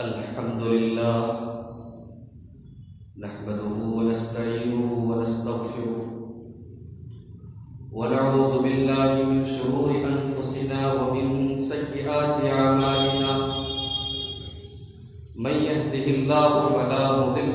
الحمد لله نحمده ونستعينه ونستغفره ونعوذ بالله من شرور أنفسنا ومن سيئات أعمالنا من يهده الله فلا مضل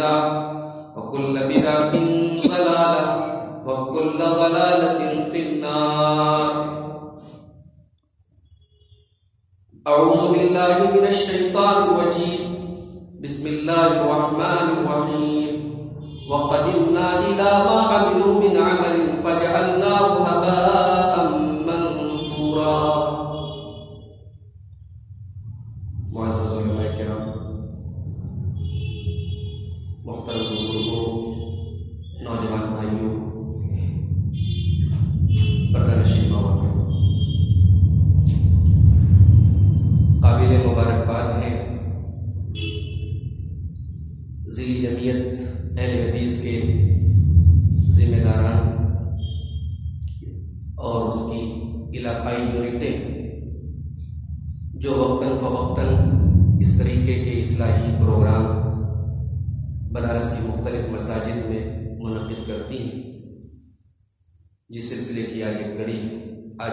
بدعة وكل بدعة ضلالة، وكل ضلالة في النار. أعوذ بالله من الشيطان الرجيم. بسم الله الرحمن الرحيم. وقدمنا إلى ما عملوا من عمل فجعلناه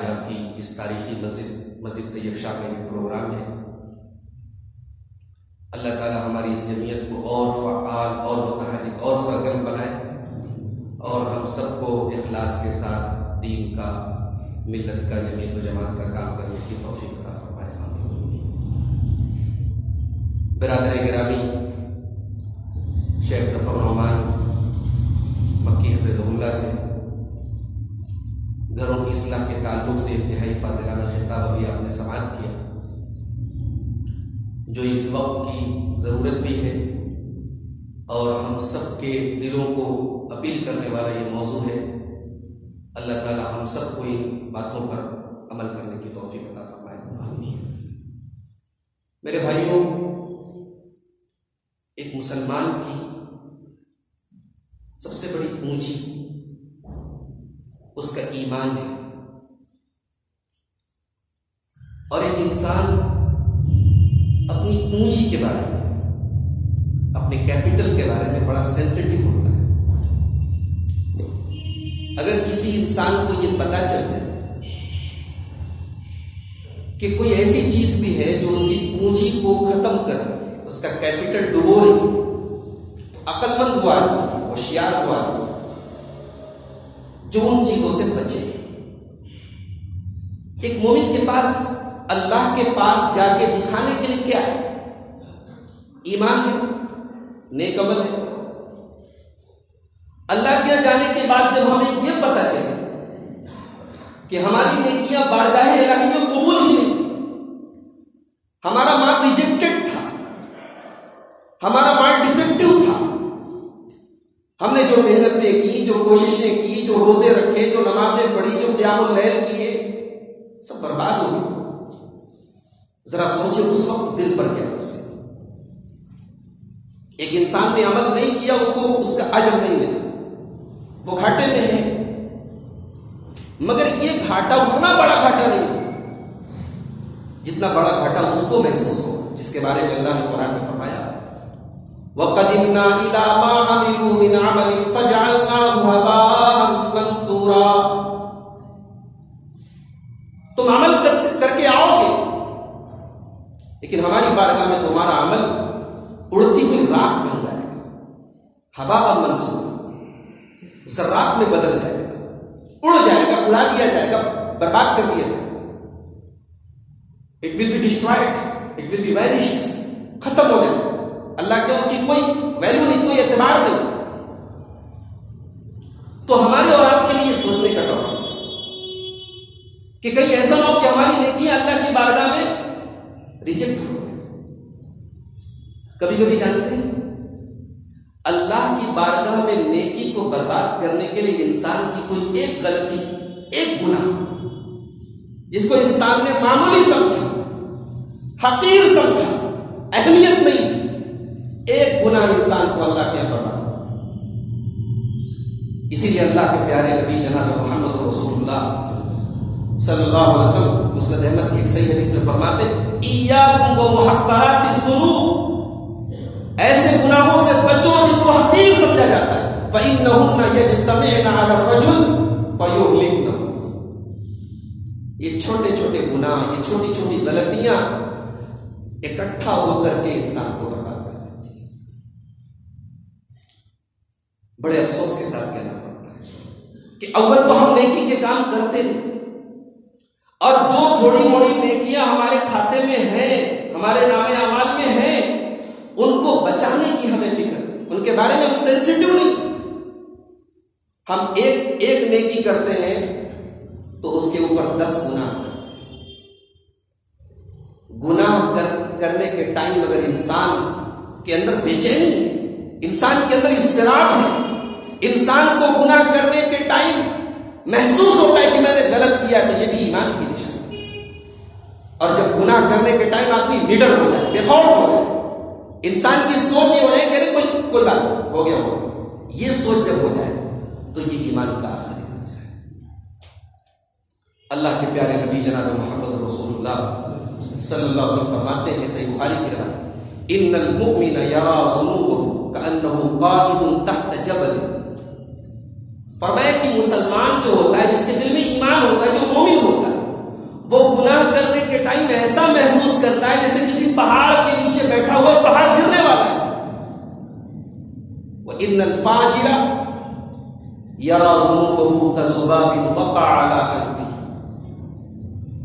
آج آپ کی اس تاریخی مسجد مسجد طیب شاہ کا ایک پروگرام ہے۔ اللہ تعالی ہماری اس جمعیت کو اور فعال اور متحرک اور سرگرم بنائے اور ہم سب کو اخلاص کے ساتھ دین کا، ملت کا، جمعیت و جماعت کا کام کرنے کی توفیق عطا فرمائے برادر گرامی اصلاح کے تعلق سے انتہائی فاضلانہ خطاب ابھی آپ نے سماعت کیا۔ جو اس وقت کی ضرورت بھی ہے اور ہم سب کے دلوں کو اپیل کرنے والا یہ موضوع ہے اللہ تعالی ہم سب کو ان باتوں پر عمل کرنے کی توفیق عطا فرمائے۔ میرے بھائیوں ایک مسلمان کی سب سے بڑی پونجی اس کا ایمان ہے۔ اور ایک انسان اپنی پونجی کے بارے میں، اپنے کیپٹل کے بارے میں بڑا سینسٹیو ہوتا ہے۔ اگر کسی انسان کو یہ پتا چل جائے کہ کوئی ایسی چیز بھی ہے جو اس کی پونجی کو ختم کر اس کا کیپٹل ڈبو رہی عقل مند ہوا، ہوشیار ہوا، جو ان چیزوں سے بچے۔ ایک مومن کے پاس اللہ کے پاس جا کے دکھانے کے لیے کیا ہے؟ ایمان ہے، نیک عمل ہے۔ اللہ کے جانے کے بعد جب ہمیں یہ پتا چلے کہ ہماری نیکیاں بارگاہ الہی میں قبول ہی نہیں، ہمارا ماں ریجیکٹڈ تھا، ہمارا ماں ڈیفیکٹو تھا۔ ہم نے جو محنتیں کی، جو کوششیں کی، جو روزے رکھے، جو نمازیں پڑھی، جو قیام اللیل کیے، سب برباد ہو گئے۔ ذرا سوچے اس وقت دل پر کیا اسے ایک انسان نے عمل نہیں کیا، اس کو اس کا عجب نہیں ملا۔ وہ گھاٹے میں ہے۔ مگر یہ گھاٹا اتنا بڑا گھاٹا نہیں جتنا بڑا گھٹا اس کو محسوس ہو، جس کے بارے میں اللہ نے قرآن میں فرمایا۔ وَقَدِمْنَا إِلَى مَا عَمِلُوا مِنْ عَمَلٍ فَجَعَلْنَاهُ هَبَاءً لیکن ہماری بارگاہ میں تمہارا عمل اڑتی ہوئی راکھ بن جائے گا۔ ہوا اور منصور ذرات میں بدل جائے گا۔ اڑ جائے گا، اڑا دیا جائے گا، برباد کر دیا جائے گا۔ It will be destroyed it will be vanished ختم ہو جائے گا۔ اللہ کے اس کی کوئی ویلو نہیں، کوئی اعتبار نہیں۔ تو ہمارے اور آپ کے لیے سوچنے کا ٹاپک کہ کہیں ایسا نہ ہو کہ ہماری نیکی اللہ کی بارگاہ میں ریجیکٹ ہو کبھی کبھی جانتے ہیں اللہ کی بارگاہ میں نیکی کو برباد کرنے کے لیے انسان کی کوئی ایک غلطی ایک گنا جس کو انسان نے معمولی سمجھا حقیر سمجھا اہمیت نہیں دی ایک گنا انسان کو اللہ کے برباد اسی لیے اللہ کے پیارے نبی جناب محمد رسول اللہ صلی اللہ علیہ وسلم مسند احمد کی ایک صحیح حدیث میں فرماتے ایاکم و محقرات الذنوب ایسے گناہوں سے بچو جن کو حقیر سمجھا جاتا ہے فإنهن يجتمعن على الرجل فيهلكنه یہ چھوٹے چھوٹے گناہ یہ چھوٹی چھوٹی غلطیاں اکٹھا ہو کر کے انسان کو برباد کر دیتی ہیں بڑے افسوس کے ساتھ کہنا پڑتا ہے کہ اول تو ہم نیکی کے کام کرتے ہیں تھوڑی موڑی نیکیاں ہمارے کھاتے میں ہیں، ہمارے نام اعمال میں ہیں، ان کو بچانے کی ہمیں فکر، ان کے بارے میں ہم سینسٹیو نہیں۔ ہم ایک ایک نیکی کرتے ہیں تو اس کے اوپر دس گنا گناہ کرنے کے ٹائم اگر انسان کے اندر بے چینی انسان کے اندر استراب ہے، انسان کو گناہ کرنے کے ٹائم محسوس ہوتا ہے کہ میں نے غلط کیا تو یہ بھی ایمان کی اور جب گناہ کرنے کے ٹائم آدمی لیڈر ہو جائے، بے خوف ہو جائے۔ انسان کی سوچ یہ ہو جائے کہ کوئی کوئی بات ہو گیا، ہو یہ سوچ جب ہو جائے تو یہ ایمان کا آخری بن جائے اللہ کے پیارے نبی جناب محمد رسول اللہ صلی اللہ علیہ وسلم فرماتے ہیں، صحیح بخاری کی روایت ان المؤمن یرا ذنوبه كانه قائد تحت جبل. فرمایا کہ مسلمان جو ہوتا ہے، جس کے دل میں ایمان ہوتا ہے، جو مومن ہوتا ہے وہ گناہ کرنے کے ٹائم ایسا محسوس کرتا ہے جیسے کسی پہاڑ کے نیچے بیٹھا ہوا پہاڑ گرنے والا ہے۔ وہ ان الفاجرہ یرا ذنوبه كذباب وقع على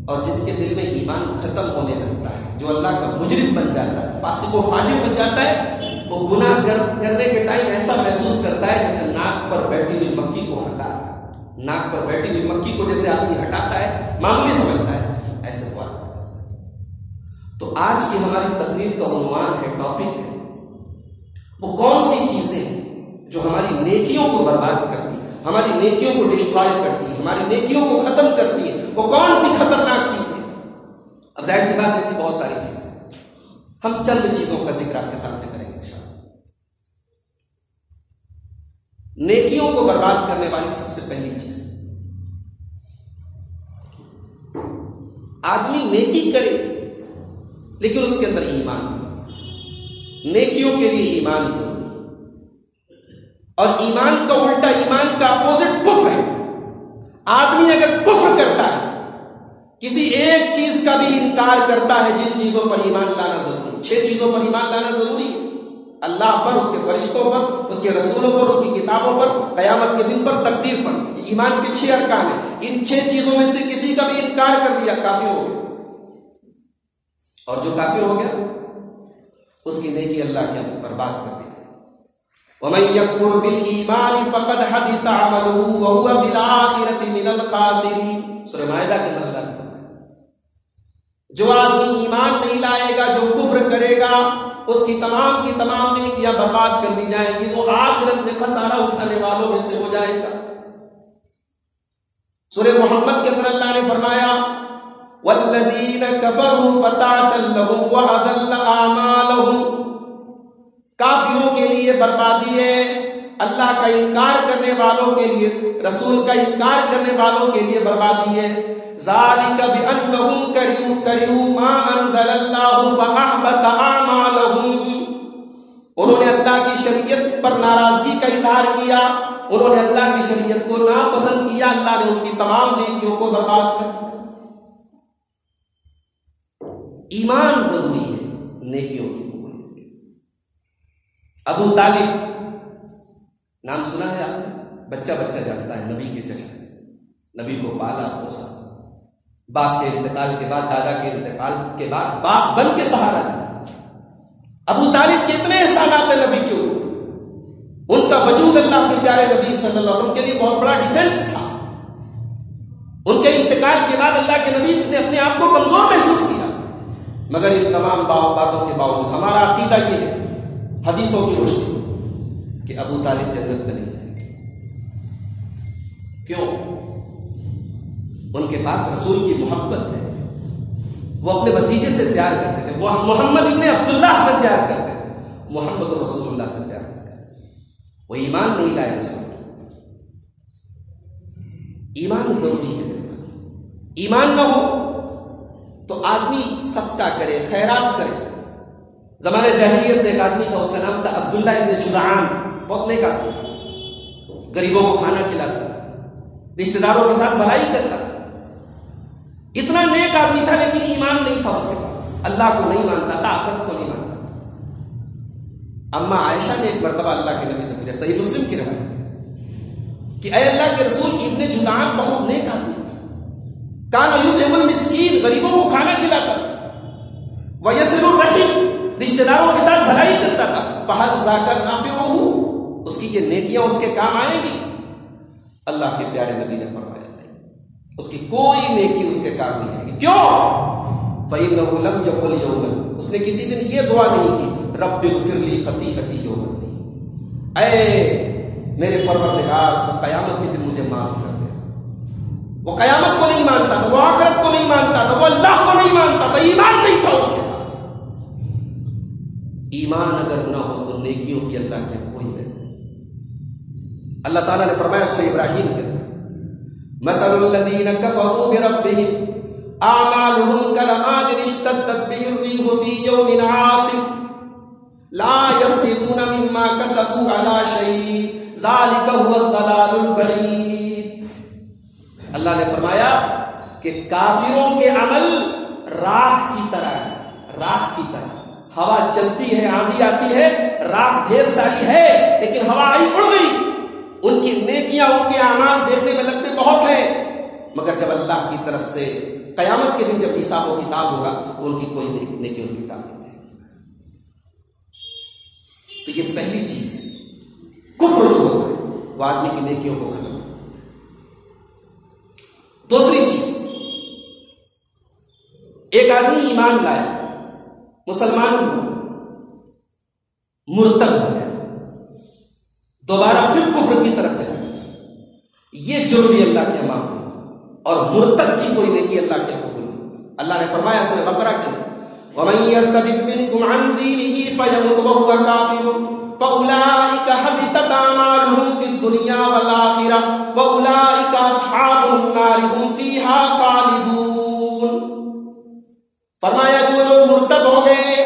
اور جس کے دل میں ایمان ختم ہونے لگتا ہے، جو اللہ کا مجرم بن جاتا ہے، فاسق و فاجر بن جاتا ہے، وہ گناہ کرنے کے ٹائم ایسا محسوس کرتا ہے جیسے ناک پر بیٹھی ہوئی مکی کو ہٹا۔ ناک پر بیٹھی ہوئی مکی کو جیسے آدمی ہٹاتا ہے، معمولی سمجھتا ہے، ایسے ہوا تو آج کی ہماری تقریر کا عنوان ہے ٹاپک ہے۔ وہ کون سی چیزیں جو ہماری نیکیوں کو برباد کرتی ہیں، ہماری نیکیوں کو ڈسٹرائے کرتی ہے ہماری نیکیوں کو ختم کرتی ہے وہ کون سی خطرناک چیزیں اب ظاہر سی بات ایسی بہت ساری چیزیں ہم چند چیزوں کا ذکر آپ کے سامنے کریں گے۔ نیکیوں کو برباد کرنے والی سب سے پہلی چیز۔ آدمی نیکی کرے، لیکن اس کے اندر ایمان نیکیوں کے لیے ایمان ضروری اور ایمان کا الٹا، ایمان کا اپوزٹ کفر ہے۔ آدمی اگر کفر کرتا ہے، کسی ایک چیز کا بھی انکار کرتا ہے، جن چیزوں پر ایمان لانا ضروری ہے۔ چھ چیزوں پر ایمان لانا ضروری ہے۔ اللہ پر، اس کے فرشتوں پر، اس کے رسولوں پر، اس کی کتابوں پر، قیامت کے دن پر تقدیر پر۔ ایمان کے چھ ارکان ہیں۔ ان چھ چیزوں میں سے کسی کا بھی انکار کر دیا کافی ہو گیا۔ اور جو کافی ہو گیا، اس کی نیکی اللہ کے برباد کر دی۔ ومن يكفر بالإيمان فقد حبط عمله وهو في الآخرة من الخاسرين۔ سورہ مائدہ کے اندر اللہ جو آدمی ایمان نہیں لائے گا، جو کفر کرے گا اس کی تمام کی تمام نیکیاں برباد کر دی جائیں گی، وہ آخرت میں خسارہ اٹھانے والوں میں سے ہو جائے گا۔ سورہ محمد کے اندر اللہ نے فرمایا والذین کفروا فتعسل لهم وعدل اعمالهم کافروں کے لیے بربادی ہے، اللہ کا انکار کرنے والوں کے لیے، رسول کا انکار کرنے والوں کے لیے بربادی ہے۔ ذالک بانہم کریو کریو ما انزل اللہ فاحبط اعمالهم انہوں نے اللہ کی شریعت پر ناراضگی کا اظہار کیا، انہوں نے اللہ کی شریعت کو ناپسند کیا، اللہ نے ان کی تمام نیکیوں کو برباد کر دیا۔ ایمان ضروری ہے، نیکیوں کی ابو طالب، نام سنا ہے آپ نے؟ بچہ بچہ جانتا ہے، نبی کے چچا۔ نبی کو پالا، پوسا۔ باپ کے انتقال کے بعد، دادا کے انتقال کے بعد، باپ بن کے سہارا ابو طالب کے اتنے احسانات ہیں نبی کے اوپر۔ ان کا وجود اللہ کے پیارے نبی صلی اللہ علیہ وسلم کے لیے بہت بڑا ڈیفینس تھا۔ ان کے انتقال کے بعد اللہ کے نبی نے اپنے آپ کو کمزور محسوس کیا۔ مگر ان تمام باتوں کے باوجود ہمارا عقیدہ یہ ہے، حدیثوں کی روشنی، کہ ابو طالب جنت میں نہیں جائے کیوں؟ ان کے پاس رسول کی محبت ہے۔ وہ اپنے بتیجے سے پیار کرتے تھے۔ وہ محمد ابن عبداللہ سے پیار کرتے تھے۔ محمد رسول اللہ سے پیار کرتے تھے۔ وہ ایمان نہیں لائے رسول ایمان ضروری ہے۔ ایمان نہ ہو تو آدمی سب کا کرے، خیرات کرے۔ زمانے جہلیت میں ایک آدمی تھا، اس کا نام تھا عبداللہ ابن جدعان بہت نیک آدمی تھا۔ غریبوں کو کھانا کھلاتا تھا رشتے داروں کے ساتھ بھلائی کرتا تھا۔ اتنا نیک آدمی تھا لیکن ایمان نہیں تھا اس کے پاس۔ اللہ کو نہیں مانتا تھا آخرت کو نہیں مانتا۔ اما عائشہ نے ایک مرتبہ اللہ کے نبی سے پوچھا، صحیح مسلم کی روایت کہ اے اللہ کے رسول، ابن جدعان بہت نیک آدمی تھا۔ کان یطعم المسکین، غریبوں کو کھانا کھلاتا تھا۔ ویسر الرحیم رشتہ داروں کے ساتھ بھلائی کرتا تھا۔ فہد جا کر نافع ہوں اس کی یہ نیکیاں، اس کے کام آئیں گی اللہ کے پیارے نبی نے فرمایا اس کی کوئی نیکی اس کے کام نہیں آئے گی۔ کیوں؟ فَإِنَّهُ لَمْ يَقُلْ يَوْمًا۔ اس نے کسی دن یہ دعا نہیں کی، رب اغفر لی خطیئتی یوم اے میرے پروردگار، تو قیامت کے دن مجھے معاف کر دے۔ وہ قیامت کو نہیں مانتا تھا وہ آخرت کو نہیں مانتا تھا وہ اللہ کو نہیں مانتا تھا ایمان نہیں تھا اس کے ایمان اگر نہ ہو تو نیکیوں کی اللہ کے کوئی ہے اللہ تعالیٰ نے فرمایا سورہ ابراہیم کے مثل الذين كفروا بربهم. اعمالهم كرماد اشتدت به الريح في يوم عاصف. لا يرقدون مما كسبوا على شيء. ذلك هو الضلال البعيد. اللہ نے فرمایا کہ کافروں کے عمل راکھ کی طرح ہے راکھ کی طرح۔ ہوا چلتی ہے، آندھی آتی ہے راک ڈھیر ساری ہے، لیکن ہوا آئی اڑ گئی۔ ان کی نیکیاں، ان کے اعمال دیکھنے میں لگتے بہت ہیں مگر جب اللہ کی طرف سے قیامت کے دن جب حساب و کتاب ہوگا تو ان کی کوئی نیکی ان کی نہیں تو یہ پہلی چیز کفر جو ہوتا ہے، وہ آدمی کی نیکیوں کو ختم۔ دوسری چیز، ایک آدمی ایمان لایا مسلمان ہوا مرتب ہو گیا، دوبارہ پھر کفر کی طرف چلا یہ جرم بھی اللہ کے معاف اور مرتب کی کوئی نیکی اللہ کے حکم اللہ نے فرمایا، سورہ بقرہ کے، ومن يرتد منكم عن دينه فيمت وهو كافر فاولئك حبطت اعمالهم في الدنيا والاخره واولئك اصحاب النار، هم فيها خالدون۔ فرمایا، جو لوگ مرتد ہو گئے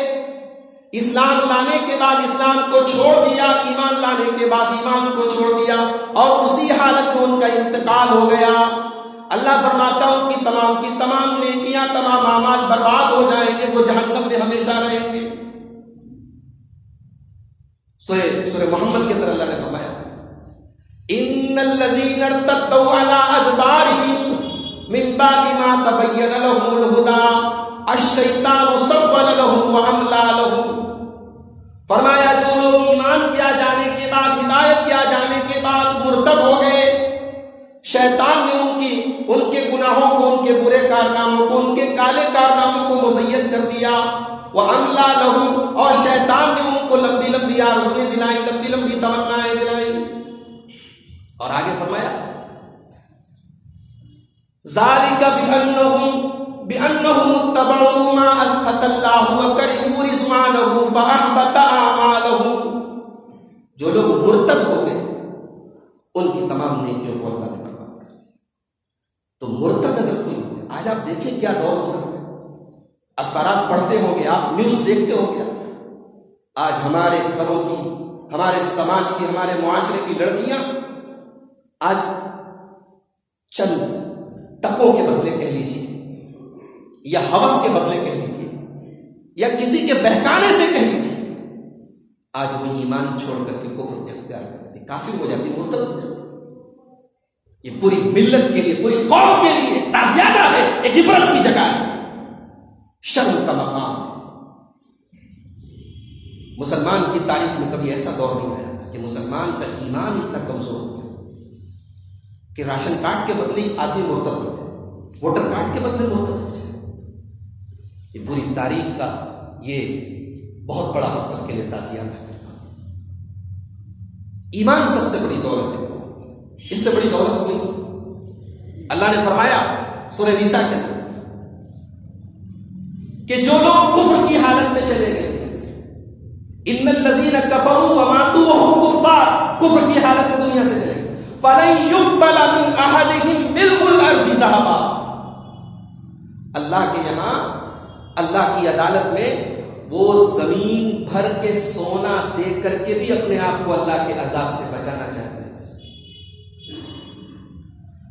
اسلام لانے کے بعد اسلام کو چھوڑ دیا، ایمان لانے کے بعد ایمان کو چھوڑ دیا، اور اسی حالت میں ان کا انتقال ہو گیا۔ اللہ فرماتا ان کی تمام کی تمام نیکیاں، تمام اعمال برباد ہو جائیں گے، وہ جہنم میں ہمیشہ رہیں گے۔ سورہ سورہ محمد کے اندر اللہ نے فرمایا، ان الذين ارتدوا على ادبارهم من بعد ما تبين لهم الهدى الشیطان سبل لهم وعملا لهم. فرمایا، جو لوگ ایمان کیا جانے کے بعد، ہدایت کیا جانے کے بعد مرتب ہو گئے، شیطان نے ان کے گناہوں کو، ان کے برے کارناموں کو، ان کے کالے کارناموں کو مزین کر دیا۔ وہ عملہ لہو اور شیطان نے ان کو لمبی لمبی آرزویں دلائی، لمبی لمبی تمنائیں دلائی۔ اور آگے فرمایا ذالک بانہم بأنهم اتبعوا ما أسخط الله وكرهوا رضوانه فأحبط أعمالهم۔ جو لوگ مرتد ہو گئے، ان کی تمام نیکیوں کو اللہ نے کیا دور ہو سکتا ہے اخبارات پڑھتے ہوں گے، آپ نیوز دیکھتے ہوں گے۔ آج ہمارے گھروں کی، ہمارے سماج کی، ہمارے معاشرے کی لڑکیاں آج چند ٹکوں کے بدلے کہہ لیجیے یا حوث کے بدلے کہہ لیجیے یا کسی کے بہکانے سے کہہ لیجیے آج وہ ایمان چھوڑ کر کے کفر اختیار کرتے کافی ہو جاتی مرتب ہو جاتی یہ پوری ملت کے لیے، پوری قوم کے لیے تازیادہ ہے، ایک عبرت کی جگہ ہے۔ شرم کا مقام مسلمان کی تاریخ میں کبھی ایسا دور نہیں آیا کہ مسلمان کا ایمان اتنا کمزور ہو کہ راشن کارڈ کے بدلے آدمی مرتب ہو جائے۔ ووٹر کارڈ کے بدلے مرتب ہو جائے۔ یہ پوری تاریخ کا یہ بہت بڑا مقصد کے لیے تازیہ ہے۔ ایمان سب سے بڑی دولت ہے۔ اس سے بڑی دولت کوئی اللہ نے فرمایا، سورہ نیسا کے کہ جو لوگ کفر کی حالت میں چلے گئے، ان الذين كفروا وماتوا وهم كفار کفر کی حالت میں دنیا سے چلے فلن يقبل من احدهم ملء الارض ذهبا۔ اللہ کے یہاں، اللہ کی عدالت میں وہ زمین بھر کے سونا دے کر کے بھی اپنے آپ کو اللہ کے عذاب سے بچانا چاہتے ہیں۔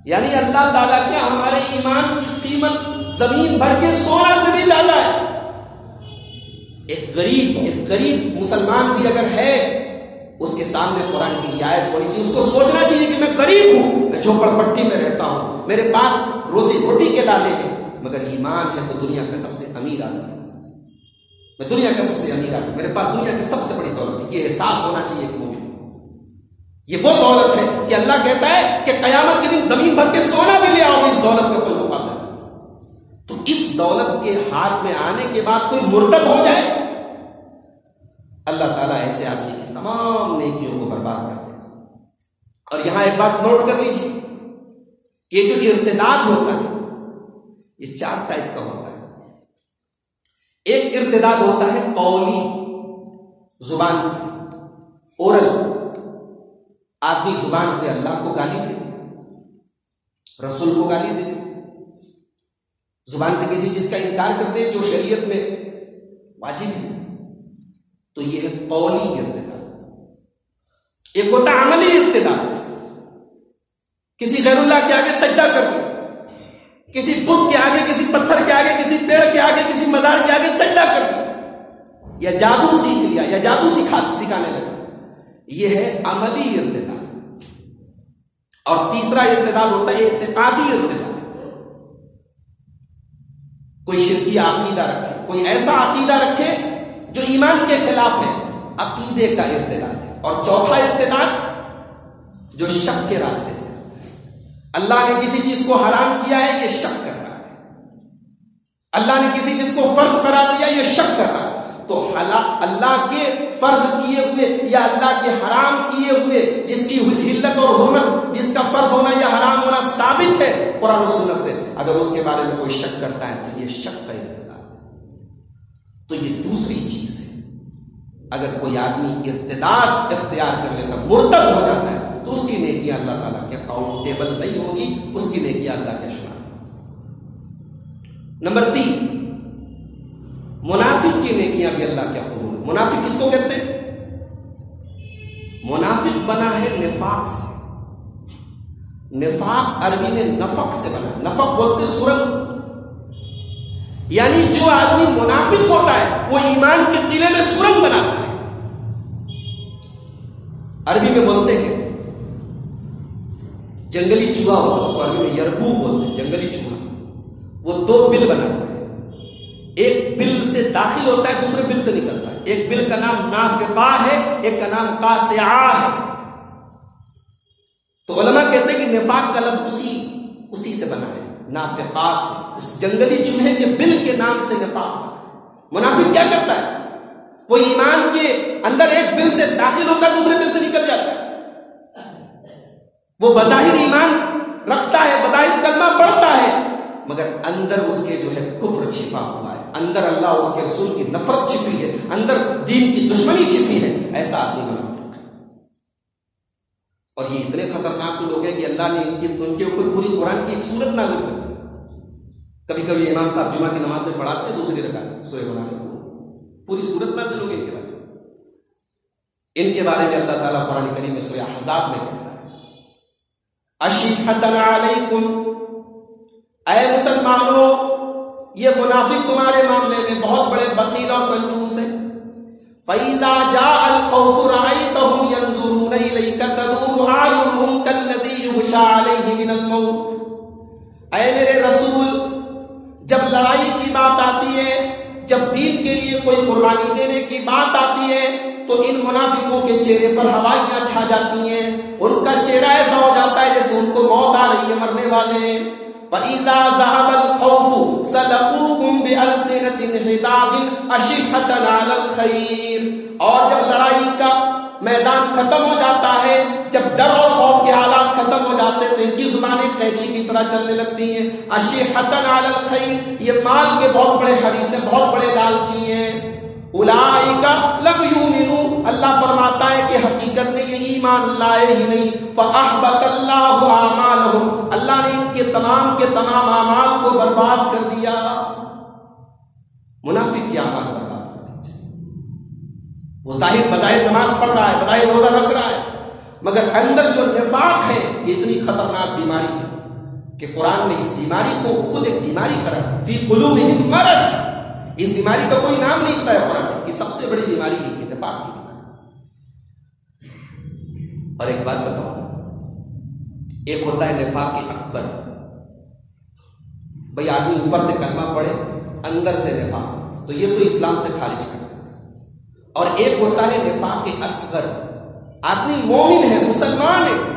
یعنی اللہ تعالیٰ کیا ہمارے ایمان کی قیمت زمین بھر کے سونا سے بھی زیادہ ہے۔ ایک غریب ایک غریب مسلمان بھی اگر ہے، اس کے سامنے قرآن کی رعایت ہونی چاہیے۔ اس کو سوچنا چاہیے کہ میں غریب ہوں، میں جھوپڑ پٹی میں رہتا ہوں، میرے پاس روزی روٹی کے ڈالے ہیں، مگر ایمان ہے تو دنیا کا سب سے امیر آدمی۔ میں دنیا کا سب سے امیر آدمی، میرے پاس دنیا کی سب سے بڑی دولت ہے۔ یہ احساس ہونا چاہیے کہ یہ وہ دولت ہے کہ اللہ کہتا ہے کہ قیامت کے دن زمین بھر کے سونا بھی لے آؤ، اس دولت میں کوئی مقابلہ تو اس دولت کے ہاتھ میں آنے کے بعد کوئی مرتب ہو جائے، اللہ تعالیٰ ایسے آدمی کی تمام نیکیوں کو برباد کر دے۔ اور یہاں ایک بات نوٹ کر لیجیے یہ جو ارتداد ہوتا ہے، یہ چار ٹائپ کا ہوتا ہے۔ ایک ارتداد ہوتا ہے قولی، زبان سے، اورل۔ آدمی زبان سے اللہ کو گالی دے، رسول کو گالی دے۔ زبان سے کسی چیز کا انکار کرتے جو شریعت میں واجب ہے۔ تو یہ ہے قولی ارتدا ایک ہوتا عملی ارتدا کسی غیر اللہ کے آگے سجدہ کر دیا کسی بت کے آگے، کسی پتھر کے آگے، کسی پیڑ کے آگے، کسی مزار کے آگے سجدہ کر دیا یا جادو سیکھ لیا، یا جادو سکھا سکھانے لگا۔ یہ ہے عملی ارتدا اور تیسرا ارتداد ہوتا ہے اعتقادی ارتدا کوئی شرکی عقیدہ رکھے، کوئی ایسا عقیدہ رکھے جو ایمان کے خلاف ہے، عقیدے کا ارتداد ہے اور چوتھا ارتداد جو شک کے راستے سے۔ اللہ نے کسی چیز کو حرام کیا ہے، یہ شک کر رہا ہے اللہ نے کسی چیز کو فرض کرا دیا، یہ شک کر رہا ہے تو اللہ کے فرض کیے ہوئے یا اللہ کے حرام کیے ہوئے جس کی حلت اور حرمت جس کا فرض ہونا یا حرام ہونا ثابت ہے، قرآن و سنت سے۔ اگر اس کے بارے میں کوئی شک کرتا ہے تو یہ شک کا ارتداد تو یہ دوسری چیز ہے۔ اگر کوئی آدمی ارتداد اختیار کر لیتا مرتب ہو جاتا ہے، تو اس کی نیکیاں اللہ تعالیٰ کے اکاؤنٹیبل نہیں ہوگی اس کی نیکیاں اللہ کے شمار نمبر تین منافق کی نیکیاں بھی اللہ کے قبول منافق کس کو کہتے ہیں؟ منافق بنا ہے نفاق سے۔ نفاق عربی میں نفق سے بنا نفق بولتے سورنگ یعنی جو آدمی منافق ہوتا ہے، وہ ایمان کے قلعے میں سورنگ بناتا ہے۔ عربی میں بولتے ہیں، جنگلی چوہا ہوتا ہے، اس کو عربی میں یربو بولتے ہیں، جنگلی چوہا۔ وہ دو بل بناتا ہے۔ ایک بل داخل ہوتا ہے، دوسرے بل سے نکلتا ہے۔ ایک بل کا نام نافقا ہے، ایک کا نام قاسعا ہے۔ تو علماء کہتے ہیں کہ نفاق کا لفظ اسی اسی سے بنا ہے۔ نافقا سے، اس جنگلی چوہے کے بل کے نام سے نفاق۔ منافق کیا کرتا ہے؟ وہ ایمان کے اندر ایک بل سے داخل ہوتا ہے، دوسرے بل سے نکل جاتا ہے۔ وہ بظاہر ایمان رکھتا ہے، بظاہر کلمہ پڑھتا ہے مگر اندر اس کے جو ہے کفر چھپا ہوا ہے، اندر اللہ اور اس کے رسول کی نفرت چھپی ہے، اندر دین کی دشمنی چھپی ہے، ایسا آدمی بنا۔ اور یہ اتنے خطرناک لوگ ہیں کہ اللہ نے ان کے ان کے اوپر پوری قرآن کی ایک صورت نازل کر دی۔ کبھی کبھی امام صاحب جمعہ کی نماز میں پڑھاتے ہیں دوسری رکھا سورہ منافق پوری صورت نازل ہوگی ان کے بارے ان کے بارے میں اللہ تعالیٰ قرآن کریم میں سورہ حزاب میں کہتا ہے۔ اشیحتن علیکم اے مسلمانوں، یہ منافق تمہارے معاملے میں بہت بڑے بکیل اور کنجوس ہیں۔ فَإِذَا جَاءَ الْخَوْفُ رَأَيْتَهُمْ يَنظُرُونَ إِلَيْكَ تَدُورُ أَعْيُنُهُمْ كَالَّذِي يُغْشَى عَلَيْهِ مِنَ الْمَوْتِ۔ اے میرے رسول، جب لڑائی کی بات آتی ہے، جب دین کے لیے کوئی قربانی دینے کی بات آتی ہے، تو ان منافقوں کے چہرے پر ہوائیاں چھا جاتی ہیں۔ ان کا چہرہ ایسا ہو جاتا ہے جیسے ان کو موت آ رہی ہے، مرنے والے ہیں۔ فَإِذَا ذَهَبَ الْخَوْفُ سَلَقُوكُمْ بِأَلْسِنَةٍ حِدَادٍ أَشِحَّةً عَلَى الْخَيْرِ اور جب لڑائی کا میدان ختم ہو جاتا ہے، جب ڈر اور خوف کے حالات ختم ہو جاتے تو ان کی زبانیں قیچی کی طرح چلنے لگتی ہیں۔ اشیحتن علی الخیر یہ مال کے بہت بڑے حریص ہیں، بہت بڑے لالچی ہیں۔ اولائکا اللہ فرماتا ہے کہ حقیقت میں یہ ایمان لائے ہی نہیں۔ فاحبط اللہ اعمالهم اللہ نے ان کے تمام کے تمام اعمال کو برباد کر دیا۔ منافق کے اعمال برباد کر وہ ظاہر بظاہر نماز پڑھ رہا ہے، بظاہر روزہ رکھ رہا ہے۔ مگر اندر جو نفاق ہے، یہ اتنی خطرناک بیماری ہے کہ قرآن نے اس بیماری کو خود ایک بیماری کرا۔ فی قلوبہم مرض۔ اس بیماری کا کوئی نام نہیں بتایا قرآن یہ سب سے بڑی بیماری ہے نفاق کی۔ اور ایک بات بتاؤ۔ ایک ہوتا ہے نفاق اکبر۔ بھائی، آدمی اوپر سے کلمہ پڑھے، اندر سے نفاق۔ تو یہ تو اسلام سے خارج کر اور ایک ہوتا ہے نفاق اصغر۔ آدمی مومن ہے، مسلمان ہے،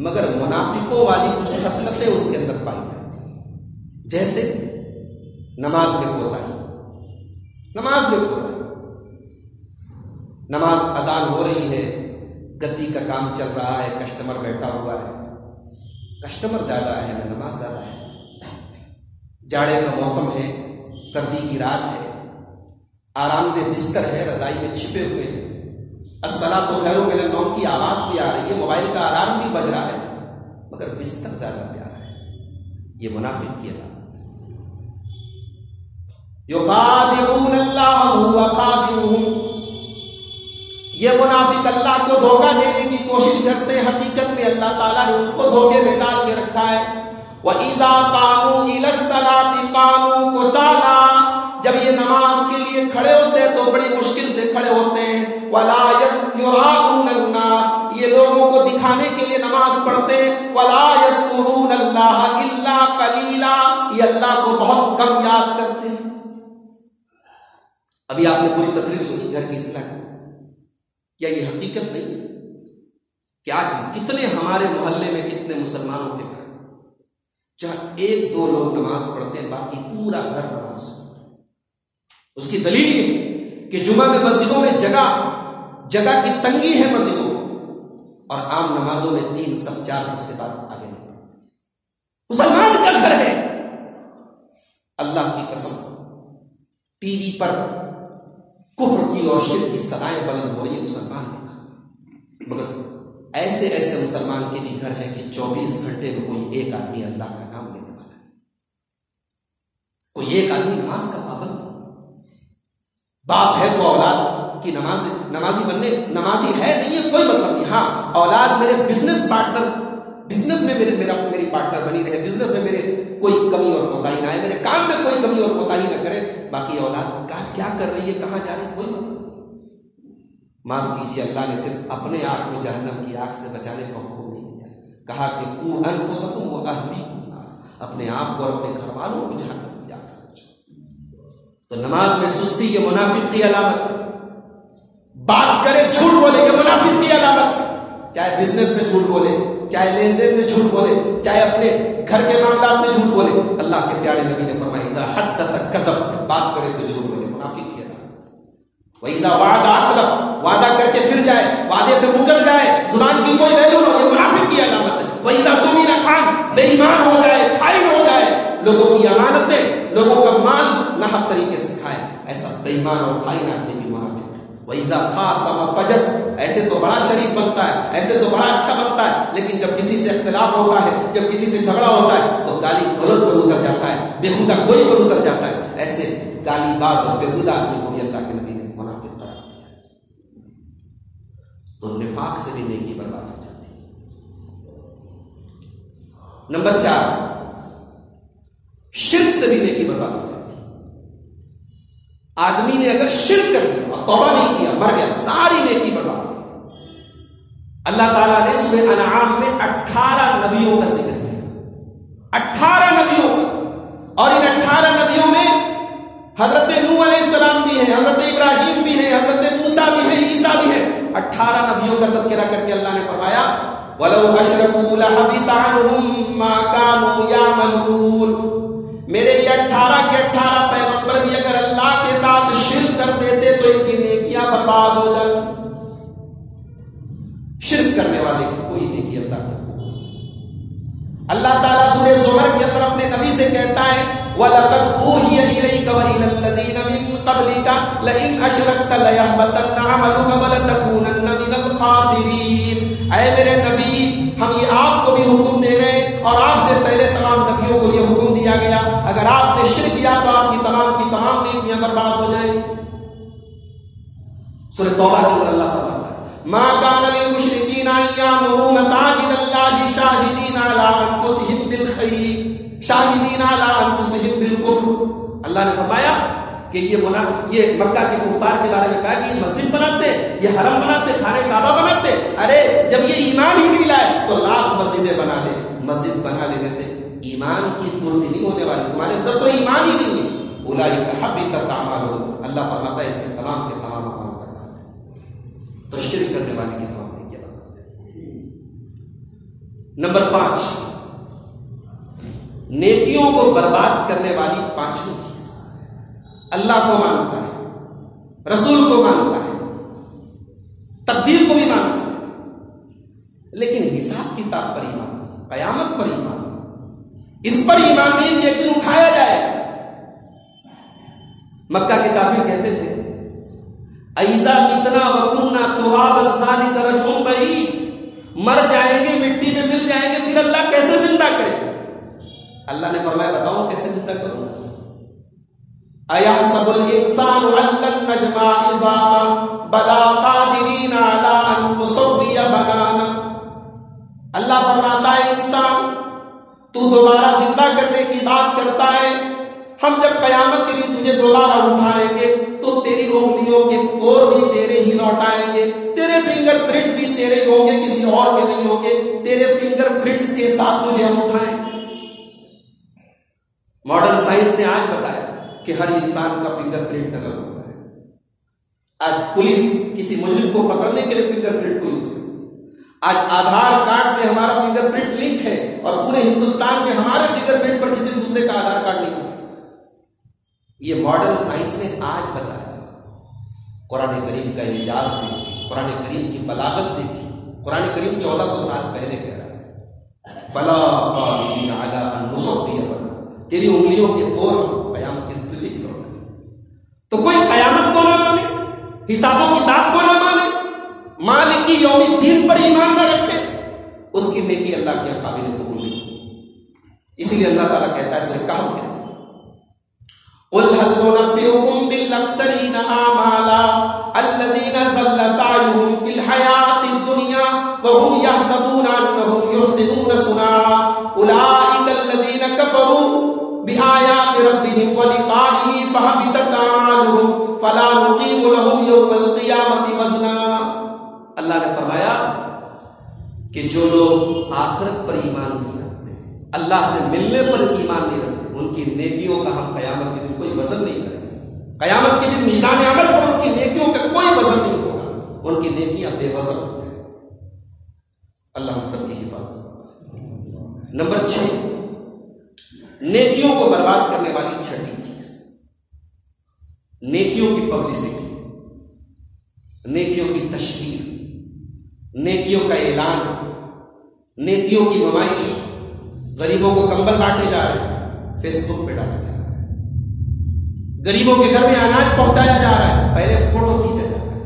مگر منافقوں والی کچھ خصلتیں اس کے اندر پائی جاتی جیسے نماز میں کوتا ہے۔ نماز میں کوتا ہے۔ نماز اذان ہو رہی ہے گدی کا کام چل رہا ہے کسٹمر بیٹھا ہوا ہے۔ کسٹمر زیادہ ہے، نماز زیادہ ہے۔ جاڑے کا موسم ہے، سردی کی رات ہے۔ آرام دہ بستر ہے، رضائی میں چھپے ہوئے ہیں۔ السلام تو خیر، میرے نوم کی آواز بھی آ رہی ہے، موبائل کا الارم بھی بج رہا ہے۔ مگر بستر زیادہ پیارا ہے۔ یہ منافق کی علامت یخادعون اللہ، ہوا یہ منافق اللہ کو دھوکہ دینے کی کوشش کرتے ہیں، حقیقت میں اللہ تعالیٰ نے ان کو دھوکے میں ڈال کے رکھا ہے۔ وَإِذَا قَامُوا إِلَى الصَّلَاةِ قَامُوا كُسَالَى جب یہ نماز کے لیے کھڑے ہوتے ہیں تو بڑی مشکل سے کھڑے ہوتے ہیں۔ وَلَا يُرَاءُونَ النَّاسِ۔ یہ لوگوں کو دکھانے کے لیے نماز پڑھتے ہیں۔ وَلَا يَذْكُرُونَ اللَّهَ إِلَّا قَلِيلًا۔ یہ اللہ کو بہت کم یاد کرتے ہیں۔ ابھی آپ نے پوری تقریر سنی، گھر کی اصلاح۔ کی کیا یہ حقیقت نہیں کہ آج کتنے ہمارے محلے میں کتنے مسلمانوں کے گھر جہاں ایک دو لوگ نماز پڑھتے ہیں، باقی پورا گھر نماز اس کی دلیل یہ کہ جمعہ میں مسجدوں میں جگہ جگہ کی تنگی ہے مسجدوں اور عام نمازوں میں تین سب، چار سب سے بات آگے نہیں۔ مسلمان کا گھر ہے۔ اللہ کی قسم، ٹی وی پر کفر کی اور شرک کی سدائیں بلند ہو رہی ہے مسلمان کے مگر ایسے ایسے مسلمان کے بھی گھر ہیں کہ چوبیس گھنٹے میں کوئی ایک آدمی اللہ کا نام لینے والا ہے۔ کوئی ایک آدمی نماز کا پابند باپ ہے تو اولاد کی نماز، نمازی بننے، نمازی ہے نہیں ہے، کوئی مطلب نہیں۔ ہاں اولاد میرے بزنس پارٹنر بزنس میں میرے میرا میری پارٹنر بنی رہے بزنس میں میرے کوئی کمی اور کوتا نہ آئے، میرے کام میں کوئی کمی اور کوتا نہ کرے۔ باقی اولاد کا کیا کر رہی ہے؟ کہاں جا رہی ہے؟ کوئی مطلب معاف کیجیے، اللہ نے صرف اپنے آپ کو جہنم کی آگ سے بچانے کا حکم نہیں دیا۔ کہا کہ کو انفسکم و اہلیکم اپنے آپ کو اور اپنے گھر والوں کو جہنم کی آگ سے تو نماز میں سستی یہ منافق کی علامت بات کرے جھوٹ بولے یہ منافق کی علامت چاہے بزنس میں جھوٹ بولے، چاہے لین دین میں جھوٹ بولے، چاہے اپنے گھر کے معاملات میں جھوٹ بولے، اللہ کے پیارے نبی نے فرمایا حد تسک کسب بات کرے تو جھوٹ بولے، منافق کی علامت ویسا وعدہ اخلف وعدہ کر کے پھر جائے، وعدے سے مکر جائے، زبان کی کوئی ویلو نہ یہ منافق کی علامت ہے۔ ویسا تم نہ کھان بے ایمان ہو جائے، کھائی ہو جائے، لوگوں کی امانتیں، لوگوں کا مال نہ طریقے سے کھائے، ایسا بے ایمان اور کھائی نہ آدمی بھی منافق ویزا خاص فجر ایسے تو بڑا شریف بنتا ہے، ایسے تو بڑا اچھا بنتا ہے، لیکن جب کسی سے اختلاف ہوتا ہے، جب کسی سے جھگڑا ہوتا ہے، تو گالی غلط پر اتر جاتا ہے بےحدہ کوئی پر اتر جاتا ہے۔ ایسے گالی باز اور بےحدہ آدمی کو بھی اللہ کے نبی نے منافق قرار دیا تو نفاق سے بھی نیکی برباد ہو جاتی نمبر چار، شرک سے بھی نیکی برباد ہو جاتی آدمی نے اگر شرک کر دیا اور توبہ نہیں کیا، مر گیا، ساری نیکی برباد اللہ تعالیٰ نے اس میں انعام میں اٹھارہ نبیوں کا ذکر کیا۔ اٹھارہ نبیوں کا۔ اور ان اٹھارہ نبیوں میں حضرت نو علیہ السلام بھی ہیں، حضرت ابراہیم بھی ہیں، حضرت موسا بھی ہیں، عیسیٰ بھی ہیں۔ اٹھارہ نبیوں کا تذکرہ کر کے اللہ نے فرمایا، وَلَوْ أَشْرَكُوا لَحَبِطَ عَنْهُمْ مَا كَانُوا يَعْمَلُونَ۔ میرے یہ اٹھارہ کے اٹھارہ کوئی اللہ اللہ تعالیٰ سورہ زمر کے اندر اپنے نبی سے کہتا ہے، وَلَقَدْ أُوحِيَ إِلَيْكَ وَإِلَى الَّذِينَ مِن قَبْلِكَ لَئِنْ أَشْرَكْتَ لَيَحْبَطَنَّ عَمَلُكَ وَلَتَكُونَنَّ مِنَ الْخَاسِرِينَ۔ اے میرے نبی، ہم یہ آپ کو بھی حکم دے رہے ہیں اور آپ سے پہلے تمام نبیوں کو یہ حکم دیا گیا۔ اگر آپ نے شرک کیا تو آپ کی تمام کی تمام نیکیاں برباد ہو جائیں۔ سورہ توبہ کے اندر اللہ فرماتا ہے ما كان للمشركين ان يعمروا مساجد الله شاهدين على انفسهم بالخير شاهدين على انفسهم بالكفر۔ اللہ نے فرمایا کہ یہ منافق، یہ مکہ کے کفار کے بارے میں کہا کہ یہ مسجد بناتے، یہ حرم بناتے، کھانے کعبہ بناتے۔ ارے، جب یہ ایمان ہی نہیں لائے تو لاکھ مسجدیں بنا لے۔ مسجد بنا لینے سے ایمان کی پورتی نہیں ہونے والی۔ تمہارے اندر تو ایمان ہی نہیں ہے۔ اولائی کا حبی تک ہو اللہ فرماتا ہے کہ تمام کے تمام تو شرک کرنے والے کی کام نہیں کیا۔ نمبر پانچ نیکیوں کو برباد کرنے والی پانچویں چیز۔ اللہ کو مانتا ہے، رسول کو مانتا ہے تبدیل کو بھی مانتا ہے، لیکن حساب کتاب پر ایمان، قیامت پر ایمان، اس پر ایمان نہیں کہ ایک دن اٹھایا جائے۔ مکہ کے کافر کہتے تھے، ایسا اتنا وکنہ تو انسانی کا رجوم بھائی مر جائیں گے، مٹی میں مل جائیں گے، پھر اللہ کیسے زندہ کرے؟ اللہ نے فرمایا بتاؤ کیسے زندہ کروں ایا سب الانسان ان نجمع عظام بلا قادرین علی ان نسوی بنانا۔ اللہ فرماتا ہے، انسان، تو دوبارہ زندہ کرنے کی بات کرتا ہے۔ ہم جب قیامت کے لیے تجھے دوبارہ اٹھائیں گے، تو تیری انگلیوں کے کور بھی تیرے ہی لوٹائیں گے۔ تیرے فنگر پرنٹ بھی تیرے ہی ہوں گے، کسی اور کے نہیں ہوں گے۔ تیرے فنگر پرنٹس کے ساتھ تجھے ہم اٹھائیں۔ گے ماڈرن سائنس نے آج بتایا کہ ہر انسان کا فنگر پرنٹ الگ ہوتا ہے۔ آج پولیس کسی مجرم کو پکڑنے کے لیے فنگر پرنٹ کو یوز کرتی آج آدھار کارڈ سے ہمارا فنگر پرنٹ لنک ہے اور پورے ہندوستان میں ہمارے فنگر پرنٹ پر کسی دوسرے کا آدھار کارڈ نہیں کر سکتا۔ یہ ماڈرن سائنس نے آج بتایا۔ قرآن کریم کا اعجاز دیکھی قرآن کریم کی بلاغت دیکھی قرآن کریم چودہ سو سال پہلے کہہ رہا ہے۔ فلا تیری انگلیوں کے دور قیامت کے تجھے کی تو کوئی قیامت کو نہ مانے حسابوں کی داد کو نہ مانے مالک کی یوم دین پر ایمان نہ رکھے اس کی نیکی اللہ کے قابل قبول نہیں اسی لیے اللہ تعالیٰ کہتا ہے اسے کہا کہ قل هل ننبئكم بالاكثرين اعمالا الذين ضل فرمایا کہ جو لوگ آخرت پر ایمان نہیں رکھتے، اللہ سے ملنے پر ایمان نہیں رکھتے، ان کی نیکیوں کا ہم قیامت کے دن کوئی وزن نہیں کریں قیامت کے دن میزان عمل پر ان کی نیکیوں کا کوئی وزن نہیں ہوگا۔ ان کی نیکیاں بے وزن ہو جائیں اللہ ہم سب کی حفاظت نمبر چھ، نیکیوں کو برباد کرنے والی چھٹی چیز۔ نیکیوں کی پبلسٹی نیکیوں کی تشہیر۔ نیکیوں کا اعلان، نیکیوں کی نمائش، غریبوں کو کمبل بانٹے جا رہے ہیں فیس بک پہ ڈالا جا رہا ہے غریبوں کے گھر میں اناج پہنچایا جا رہا ہے، پہلے فوٹو کھینچا جا رہا ہے۔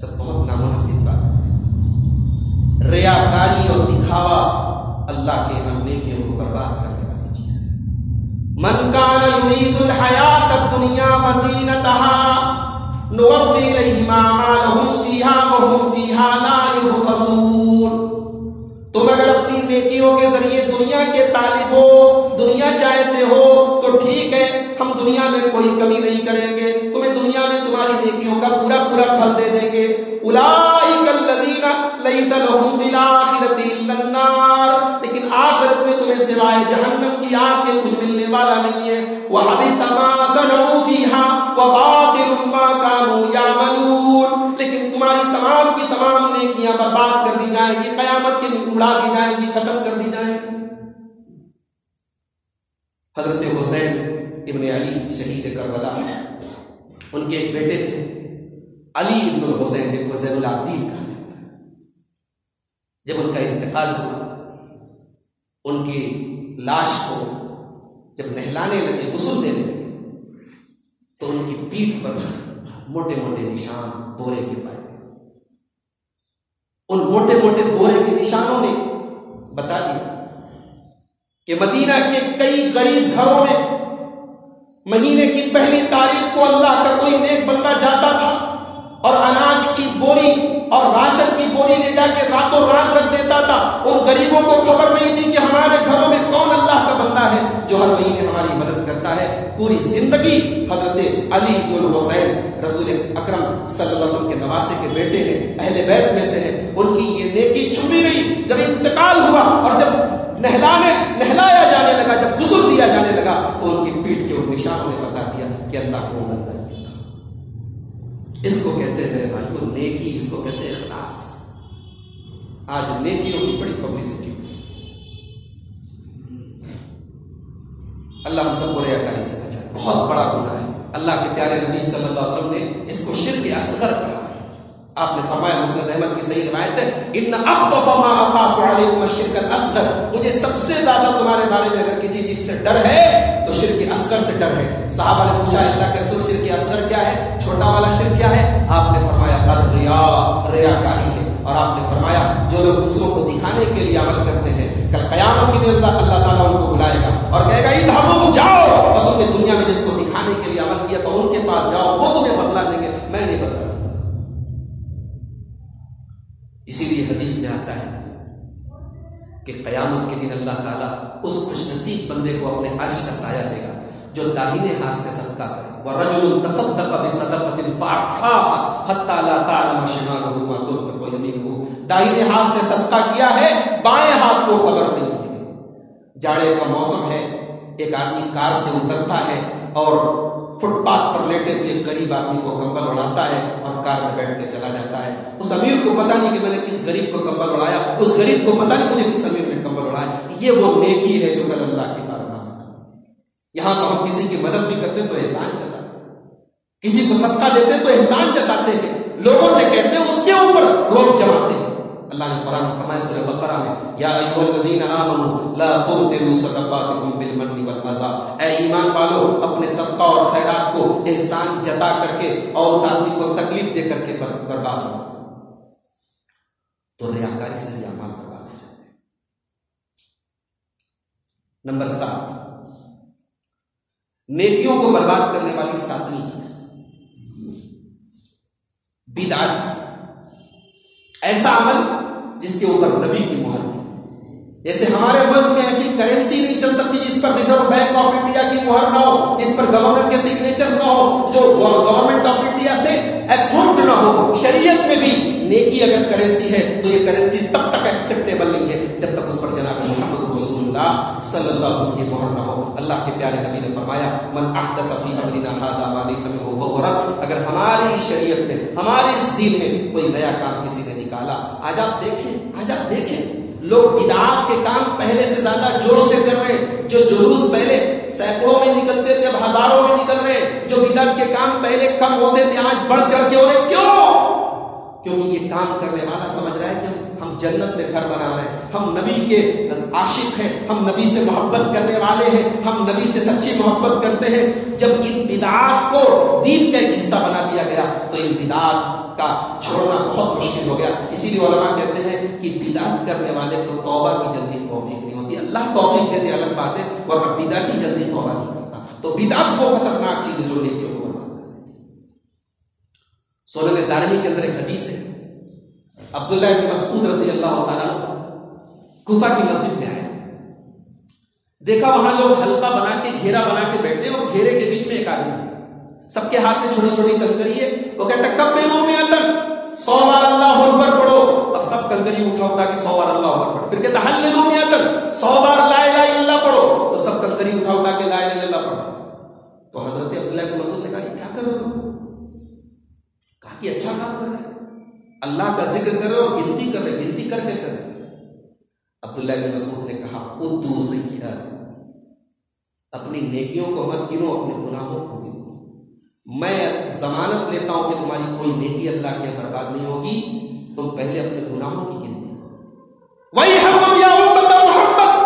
سب بہت نامناسب بات ریا کاری اور دکھاوا اللہ کے ہم نیکیوں کو برباد کرنے والی چیز ہے۔ من کان یرید الحیات الدنیا وزینتها نوفی الیہما مالہم تم اگر اپنی نیکیوں کے ذریعے دنیا کے طالب ہو، دنیا چاہتے ہو، تو ٹھیک ہے، ہم دنیا میں کوئی کمی نہیں کریں گے۔ تمہیں دنیا میں تمہاری نیکیوں کا پورا پورا پھل دے دیں گے۔ اولئک الذین لیس لهم فی الاخرۃ الا النار۔ لیکن آخرت میں تمہیں سوائے جہنم کی آگ کے کچھ ملنے والا نہیں ہے۔ وحبط ما صنعوا فیها وباطل ما كانوا يعملون۔ تمہاری تمام کی تمام نیکیاں برباد کر دی جائیں گی، قیامت کے دن اڑا دی جائیں گی، ختم کر دی جائیں گی۔ حضرت حسین ابن علی شہید کربلا ان کے ایک بیٹے تھے۔ علی ابن الحسین جن کو زین العابدین کہا جاتا ہے۔ جب ان کا انتقال ہوا، ان کی لاش کو جب نہلانے لگے، غسل دینے لگے، تو ان کی پیٹھ پر موٹے موٹے نشان بورے کے پائے ان موٹے موٹے بورے کے نشانوں نے بتا دیا کہ مدینہ کے کئی غریب گھروں میں مہینے کی پہلی تاریخ کو اللہ کا کوئی نیک بندہ جاتا تھا اور اناج کی بوری اور راشن کی بوری لے جا کے راتوں رات رکھ دیتا تھا۔ ان غریبوں کو خبر نہیں تھی کہ ہمارے گھروں میں کون اللہ کا بندہ ہے ہماری مدد کرتا ہے۔ پوری زندگی حضرت علی حسین رسول اکرم صلی اللہ علیہ وسلم کے نواسے کے بیٹے ہیں، اہل بیت میں سے ہیں۔ ان کی یہ نیکی چھپی نہیں جب انتقال ہوا اور جب نہلانے، نہلایا جانے لگا، جب غسل دیا جانے لگا، تو ان کی پیٹھ کے ان نشانوں نے بتا دیا کہ اللہ کو بندہ اس کو کہتے ہیں بھائی کو نیکی، اس کو کہتے ہیں اخلاص۔ آج نیکیوں کی بڑی پبلسٹی اللہ ہم سب کو ریا کاری سے بچا۔ بہت بڑا گناہ ہے۔ اللہ کے پیارے نبی صلی اللہ علیہ وسلم نے اس کو شرک اصغر کہا ہے آپ نے فرمایا مسلم احمد کی صحیح روایت ہے، ان اخوف ما اخاف علیکم الشرک الاصغر مجھے سب سے زیادہ تمہارے بارے میں اگر کسی چیز سے ڈر ہے، تو شرک اصغر سے ڈر ہے۔ صحابہ نے پوچھا، اللہ کے رسول، شرک اصغر کیا ہے؟ چھوٹا والا شرک کیا ہے؟ آپ نے فرمایا، الریا ریاکاری ہے۔ اور آپ نے فرمایا، جو لوگ دوسروں کو دکھانے کے لیے عمل کرتے ہیں، کل قیامت کے دن اللہ تعالیٰ ان کو بلائے گا۔ اور کہے گا، اس صحابوں کو جاؤ! اور تم نے دنیا میں جس کو دکھانے کے لیے عمل کیا تو ان کے پاس جاؤ، وہ تمہیں بدلا دیں گے۔ میں نہیں بدلا اسی لیے حدیث میں آتا ہے کہ قیامت کے دن اللہ تعالیٰ اس خوش نصیب بندے کو اپنے عرش کا سایہ دے گا جو داہنے ہاتھ سے صدقہ کرے۔ ورجل تصدق بصدقۃ فاخفاها حتى لا تعلم شماله ما تنفق يمينه داہنے ہاتھ سے صدقہ کیا ہے، بائیں ہاتھ کو خبر نہیں۔ جاڑے کا موسم ہے، ایک آدمی کار سے اترتا ہے اور فٹ پاتھ پر لیٹے ہوئے غریب آدمی کو کمبل اڑاتا ہے اور کار میں بیٹھ کے چلا جاتا ہے۔ اس امیر کو پتا نہیں کہ میں نے کس غریب کو کمبل اڑایا، اس غریب کو پتا نہیں مجھے کس امیر نے کمبل اڑایا۔ یہ وہ نیکی ہے جو کل اللہ کی بارگاہ میں یہاں تو ہم کسی کی مدد بھی کرتے تو احسان جتاتے کسی کو صدقہ دیتے تو احسان جتاتے ہیں۔ لوگوں سے کہتے ہیں، اس کے اوپر روک جماتے ہیں۔ اللہ نے قرآن فرمایا سورہ بقرہ میں، یا ایھا الذین آمنوا لا تبطلوا صدقاتکم بالمن والعذا اے ایمان والو، اپنے صدقہ اور خیرات کو احسان جتا کر کے اور اس آدمی کو تکلیف دے کر کے برباد ہو۔ تو ریاکاری سے بھی اعمال برباد ہو جاتے ہیں۔ نمبر سات، نیکیوں کو برباد کرنے والی ساتویں چیز۔ بدعت۔ ایسا عمل جس کے اوپر نبی کی مہر۔ جیسے ہمارے ملک میں ایسی کرنسی نہیں چل سکتی جس پر ریزرو بینک آف انڈیا کی مہر نہ ہو، جس پر گورنر کے سگنیچر نہ ہو، جو نیکی اگر کرنسی ہے تو یہ کرنسی تب تک ایکسپٹیبل نہیں ہے جب تک اس پر جناب محمد رسول اللہ صلی اللہ علیہ وسلم کی مہر نہ ہو۔ اللہ کے پیارے نبی نے فرمایا، من احدث فی امرنا هذا ما ليس منه فهو رد. اگر ہماری شریعت میں ہمارے اس دین میں کوئی نیا کام کسی نے نکالا، آج آپ دیکھیں، آج آپ دیکھیں۔ لوگ بدعات کے کام پہلے سے زیادہ جوش سے کر رہے ہیں، جو جلوس پہلے سینکڑوں میں نکلتے تھے، اب ہزاروں میں نکل رہے ہیں۔ جو بدعت کے کام پہلے کم ہوتے تھے، آج بڑھ چڑھ کے ہو رہے کیوں کیونکہ یہ کام کرنے والا سمجھ رہا ہے کہ ہم جنت میں گھر بنا رہے ہیں۔ ہم نبی کے عاشق ہیں۔ ہم نبی سے محبت کرنے والے ہیں۔ ہم نبی سے سچی محبت کرتے ہیں۔ جب ان بدعات کو دین کا ایک حصہ بنا دیا گیا تو ان بدعات کا چھوڑنا بہت مشکل ہو گیا۔ اسی لیے علماء کہتے ہیں کہ بدعت کرنے والے کو توبہ کی جلدی توفیق نہیں ہوتی۔ اللہ توفیق دیتے الگ بات ہے اور بدعت کی جلدی توبہ نہیں کرتا۔ تو بدعت وہ خطرناک چیز جو لے کے سولہ دارمی کے اندر ایک حدیث ہے۔ عبداللہ ابن مسعود رضی اللہ تعالیٰ کفا کی مسجد میں آئے۔ دیکھا وہاں لوگ حلقہ بنا کے، گھیرا بنا کے بیٹھے اور گھیرے کے بیچ میں ایک آدمی سب کے ہاتھ میں چھوٹی چھوٹی کنکری ہے۔ وہ کہتا کب میں ہوں میں اللہ سو بار اللہ اکبر پڑھو۔ اب سب کنکری اٹھا اٹھا کے سو بار اللہ اکبر پھر کہتا حل میں ہوں میں اللہ سو بار لا الہ الا اللہ پڑھو۔ تو سب کنکری اٹھا اٹھا کے لا الہ الا اللہ پڑھو تو حضرت عبداللہ ابن مسعود نے کہا کیا کرو تم کہا کہ اچھا کام کر رہے اللہ کا ذکر کر رہے اور گنتی کر رہے گنتی کر کے کر رہے عبداللہ بن مسعود نے کہا ادو سیئات اپنی نیکیوں کو مت گنو اپنے گناہوں کو گنو میں ضمانت لیتا ہوں کہ تمہاری کوئی نیکی اللہ کے برباد نہیں ہوگی۔ تم پہلے اپنے گناہوں کی گنتی کرو۔ وہی حکم یا امت محمد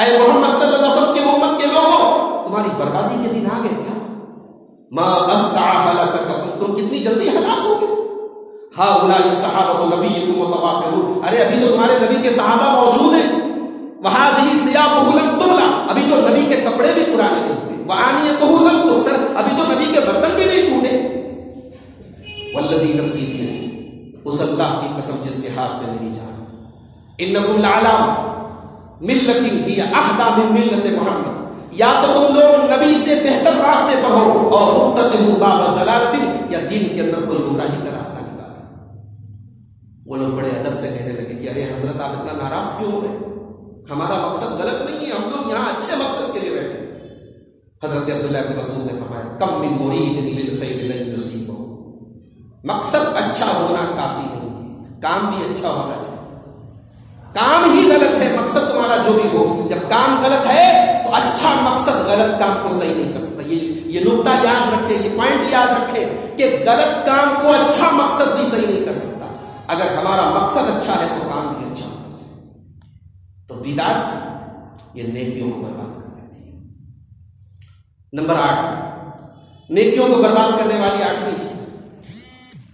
اے محمد صلی اللہ علیہ وسلم کی امت کے لوگوں، تمہاری بربادی کے دن آ گئے کیا؟ ماں اسرع تم کتنی جلدی ہلاک ہو گئے ہاں صحابہ تو نبی ارے، ابھی تو تمہارے نبی کے صحابہ موجود ہیں۔ وہاں ابھی تو نبی کے کپڑے بھی پرانے نہیں ہوئے۔ وہاں تو سر ابھی تو نبی کے برتن بھی نہیں ٹوٹے۔ والذی نفسی اس اللہ کی قسم جس کے ہاتھ میں میری جان۔ انکم لعلام۔ ملت ہی احدا من ملت محمد۔ یا تو تم لوگ نبی سے بہتر راستے پر ہو اور مفتت باب زلالت یا دین کے اندر کوئی گمراہی کا راستہ وہ لوگ بڑے ادب سے کہنے لگے کہ ارے حضرت آپ اتنا ناراض کیوں ہو گئے ہمارا مقصد غلط نہیں ہے، ہم لوگ یہاں اچھے مقصد کے لیے بیٹھے۔ حضرت عبداللہ بن مسعود نے فرمایا، کم من مرید للخیر لن یصیبہ. مقصد اچھا ہونا کافی نہیں ہے، کام بھی اچھا ہونا چاہیے۔ کام ہی غلط ہے، مقصد تمہارا جو بھی ہو۔ جب کام غلط ہے تو اچھا مقصد غلط کام کو صحیح نہیں کر سکتا۔ یہ یہ نقطہ یاد رکھے، یہ پوائنٹ یاد رکھے، کہ غلط کام کو اچھا مقصد بھی صحیح نہیں کر سکتا۔ اگر ہمارا مقصد اچھا ہے تو کام بھی اچھا تو بدعت یہ نیکیوں کو برباد کر دیتی ہے نمبر آٹھ، نیکیوں کو برباد کرنے والی آٹھویں چیز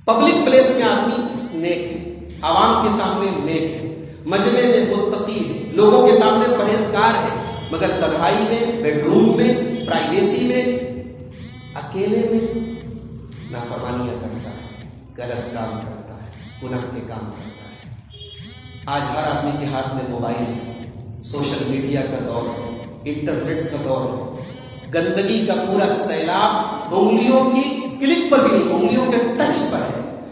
پبلک پلیس میں آدمی نیک عوام کے سامنے نیک مجمے میں متقی لوگوں کے سامنے پرہیزگار ہے۔ مگر تنہائی میں بیڈ روم میں، پرائیویسی میں، اکیلے میں نافرمانیاں کرتا ہے، غلط کام کرتا ہے، گناہ کے کام کرتا ہے۔ آج ہر آدمی کے ہاتھ میں موبائل ہے، سوشل میڈیا کا دور ہے، انٹرنیٹ کا دور ہے۔ گندگی کا پورا سیلاب انگلیوں کی کلک پر بھی انگلیوں کے ٹچ پر ہے۔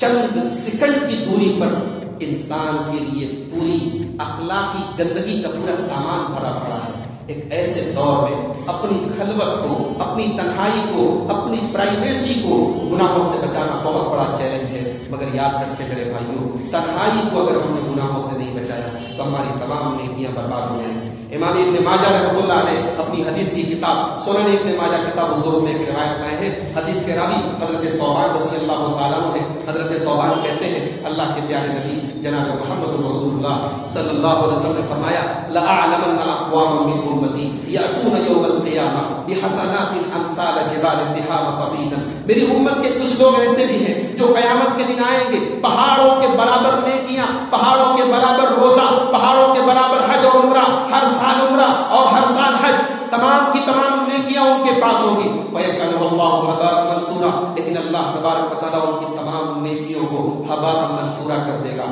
چند سیکنڈ کی دوری پر انسان کے لیے پوری اخلاقی گندگی کا پورا سامان بھرا پڑا ہے۔ ایک ایسے دور میں اپنی خلوت کو، اپنی تنہائی کو، اپنی پرائیویسی کو گناہوں سے بچانا بہت بڑا چیلنج ہے۔ مگر یاد رکھتے میرے بھائیوں، تنہائی کو اگر ہم نے گناہوں سے نہیں بچایا تو ہماری تمام نیکیاں برباد ہو جائیں۔ امام ابن ماجہ رحمۃ اللہ علیہ اپنی حدیث کی کتاب، سنن ابن ماجہ کتاب حضور میں ایک روایت لائے ہیں۔ حدیث کے راوی حضرت صوبان رضی اللہ تعالیٰ عنہ حضرت صوبان کہتے ہیں، اللہ کے پیارے نبی جناب محمد رسول اللہ صلی اللہ علیہ وسلم نے فرمایا، لأعلمن اقوام من امتی یاتون یوم القیامہ بحسنات امثال جبال التحام قبیلا میری امت کے کچھ لوگ ایسے بھی ہیں جو قیامت کے دن آئیں گے۔ پہاڑوں کے برابر نیکیاں، پہاڑوں کے برابر روزہ، پہاڑوں کے برابر حج اور عمرہ، ہر سال عمرہ اور ہر سال حج، تمام کی تمام نیکیاں ان کے پاس ہوگی وَيَكَلُهُ اللَّهُ لیکن اللہ تبارک تعالیٰ ان کی تمام نیکیوں کو ہبا منصورہ کر دے گا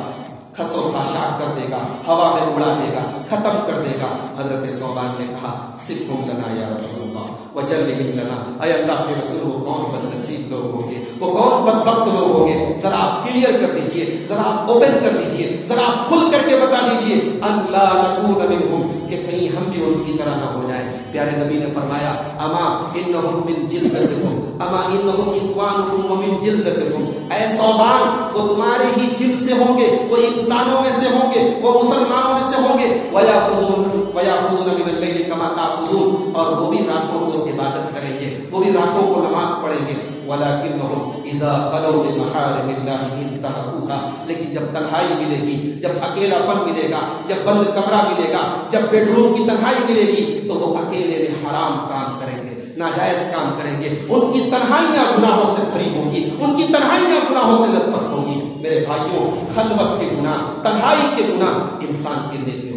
خسو شاک کر دے گا، ہوا میں اڑا دے گا، ختم کر دے گا۔ حضرت صوبان نے کہا صرف گنا یا رسول وجل لنا. اے اللہ کے رسول، وہ کون بد نصیب لوگ ہوں گے وہ کون بد وقت لوگ ہوں گے ذرا آپ کلیئر کر دیجیے، ذرا آپ اوپن کر دیجیے، ذرا آپ کھل کر کے بتا دیجیے اللہ نکون منہم کہ کہیں ہم بھی ان کی طرح نہ ہو جائیں۔ پیارے نبی نے فرمایا، اما انہم من جلدتکم؟ اما انہم اخوانکم ومن جلدتکم۔ اے صوبان، وہ تمہارے ہی جن سے ہوں گے، وہ انسانوں میں سے ہوں گے، وہ مسلمانوں میں سے ہوں گے۔ ویا خزون ویا خزون من اللیل کما تاخذون اور وہ بھی راتوں کو عبادت کریں گے، وہ بھی راتوں کو نماز پڑھیں گے۔ ولکنہم اذا خلو بمحارم اللہ انتہقوها لیکن جب تنہائی ملے گی، جب اکیلا پن ملے گا، جب بند کمرہ ملے گا، جب بیڈ روم کی تنہائی ملے گی، تو وہ اکیلے میں حرام کام کریں گے۔ ناجائز کام کریں گے۔ ان کی تنہائیاں گناہوں سے بھری ہوں گی۔ ان کی تنہائیاں گناہوں سے لت پت ہوں گی۔ میرے بھائیوں، خلوت کے گناہ، تنہائی کے گناہ انسان کے لیے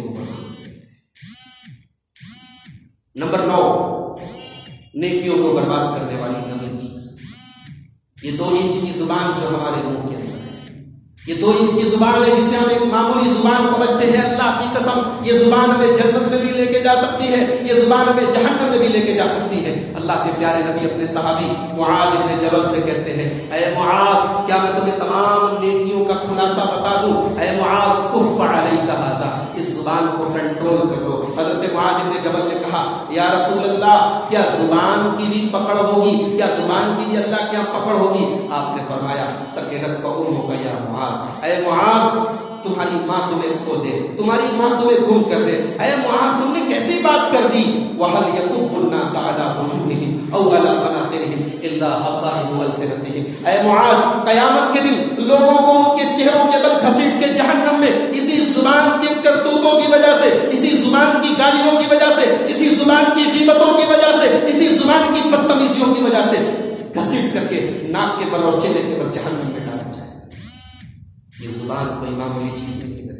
نمبر نو، نیکیوں کو برباد کرنے والی نمبر چیز یہ دو انچ کی زبان جو ہمارے منہ کے اندر ہے۔ یہ دو انچ کی زبان ہے جسے ہم ایک معمولی زبان سمجھتے ہیں۔ اللہ کی قسم یہ زبان ہمیں جنت میں بھی لے کے جا سکتی ہے، یہ زبان ہمیں جہنم میں بھی لے کے جا سکتی ہے۔ اللہ کے پیارے نبی اپنے صحابی معاذ ابن جبل سے کہتے ہیں، اے معاذ، کیا میں تمہیں تمام نیکیوں کا خلاصہ بتا دوں؟ اے معاذ کف علیک هذا اس زبان کو کنٹرول کرو۔ معاذ ابن جبل نے کہا، یا رسول اللہ، کیا زبان کی بھی پکڑ ہوگی? کیا زبان کی بھی اللہ کیا ہاں پکڑ ہوگی? آپ نے فرمایا، سکینت کو ان ہوگا یا معاذ. اے معاذ، تمہاری ماں تمہیں کھو دے، تمہاری ماں تمہیں گم کر دے۔ اے معاذ، تم نے کیسی بات کر دی؟ وحل یکب الناس علی وجوہہم او علی مناخرہم الا حصائد السنتہم اے معاذ، قیامت کے دن لوگوں کو ان کے چہروں کے بل گھسیٹ کے جہنم میں اسی زبان کے کرتوتوں کی وجہ سے، اسی زبان کی گالیوں کی وجہ سے، اسی زبان کی غیبتوں کی وجہ سے، اسی زبان کی بدتمیزیوں کی وجہ سے گھسیٹ کر کے ناک کے بل اور چہرے کے بل جہنم میں ڈالا جائے۔ یہ زبان کوئی معمولی چیز نہیں ہے۔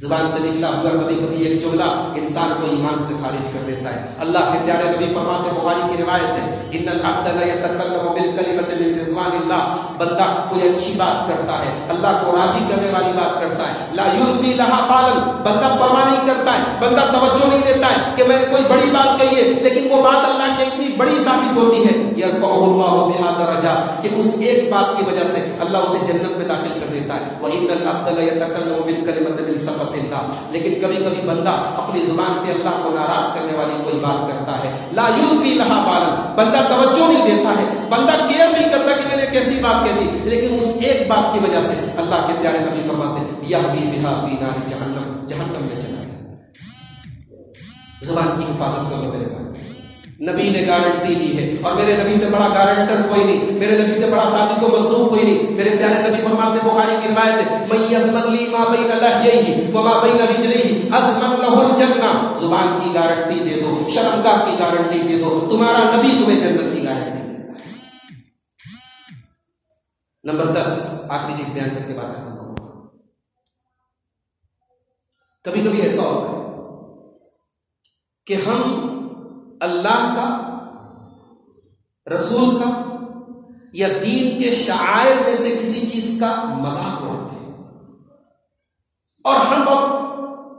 زبان سے نکلا ہوا کبھی کبھی ایک جملہ انسان کو ایمان سے خارج کر دیتا ہے۔ اللہ کے پیارے نبی فرماتے بخاری کی روایت ہے، ان العبد لا يتكلم بالكلمه من رضوان الله بندہ کوئی اچھی بات کرتا ہے، اللہ کو راضی کرنے والی بات کرتا ہے۔ لا يلقي لها قالا بندہ پرواہ نہیں کرتا ہے، بندہ توجہ نہیں دیتا ہے کہ میں نے کوئی بڑی بات کہی ہے، لیکن وہ بات اللہ کی اتنی بڑی ثابت ہوتی ہے۔ يرفع الله بها درجات کہ اس ایک بات کی وجہ سے اللہ اسے جنت میں داخل کر دیتا ہے۔ وان العبد لا يتكلم بالكلمه من سخط اللہ لیکن کبھی کبھی بندہ اپنی زبان سے اللہ کو ناراض کرنے والی کوئی بات کرتا ہے۔ لا یوز بھی لہا بالن بندہ توجہ نہیں دیتا ہے۔ بندہ کیئر نہیں کرتا کہ میں نے کیسی بات کہہ دی۔ لیکن اس ایک بات کی وجہ سے اللہ کے پیارے نبی فرماتے ہیں یہ بھی بہا بھی نار جہنم۔ جہنم میں چلا زبان کی حفاظت کرو میرے بھائی۔ نبی نے گارنٹی دی ہے۔ اور میرے نبی سے بڑا گارنٹر کوئی نہیں۔ میرے نبی سے بڑا صادق و مصدوق کوئی نہیں۔ میرے پیارے نبی فرماتے بخاری کی روایت ہے، من یسمن لی ما بین لحیہ و ما بین رجلیہ ازمن لہ الجنہ. زبان کی گارنٹی دے دو، شرمگاہ کی گارنٹی دے دو۔ تمہارا نبی تمہیں جنت کی گارنٹی دیتا ہے۔ نمبر دس، آخری چیز بیان کر کے بات ختم کروں کبھی کبھی ایسا ہوتا ہے کہ ہم اللہ کا، رسول کا، یا دین کے شاعر میں سے کسی چیز کا مذاق اڑاتے ہیں۔ اور ہم اب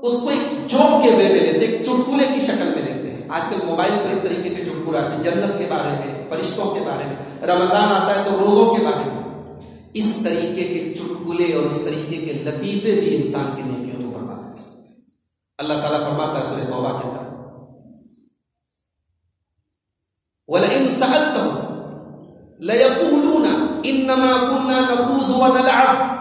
اس کو ایک جوک کے وے میں لیتے ایک چٹکلے کی شکل میں لیتے ہیں۔ آج کل موبائل پر اس طریقے کے چٹکلے آتے ہیں، جنت کے بارے میں، فرشتوں کے بارے میں، رمضان آتا ہے تو روزوں کے بارے میں۔ اس طریقے کے چٹکلے اور اس طریقے کے لطیفے بھی انسان کی نیکیوں کو برباد کر سکتے ہیں۔ اللہ تعالیٰ فرماتا ہے سورہ توبہ کے اندر ولئن سألتهم ليقولون انما كنا نخوض ونلعب.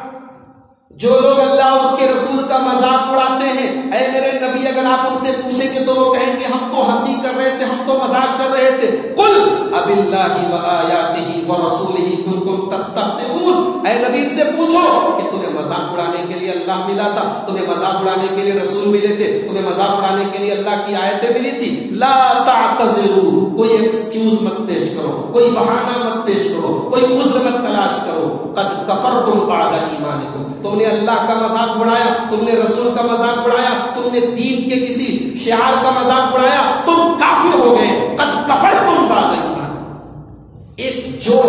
جو لوگ اللہ اس کے رسول کا مذاق اڑاتے ہیں، اے میرے نبی، اگر آپ ان سے پوچھیں گے تو وہ کہیں گے، ہم تو ہنسی کر رہے تھے، ہم تو مذاق کر رہے تھے۔ قل اب اللہ و آیاتہ و رسولہ کنتم تستهزئون اے نبی سے پوچھو کہ تمہیں مذاق اڑانے کے لیے اللہ ملا تھا، تمہیں مذاق اڑانے کے لیے رسول ملے تھے، تمہیں مذاق اڑانے کے لیے اللہ کی آیتیں ملی تھی۔ لا تعتذروا کوئی ایکسکیوز مت پیش کرو، کوئی بہانہ مت پیش کرو، کوئی عذر مت تلاش کرو۔ قد کفرتم بعد ایمانکم تم نے اللہ کا مذاق اڑایا، تم نے رسول کا مذاق اڑایا، تم نے دین کے کسی شعار کا مذاق اڑایا، تم کافر ہو گئے۔ قد کفرتم بعد ایمان ایک جو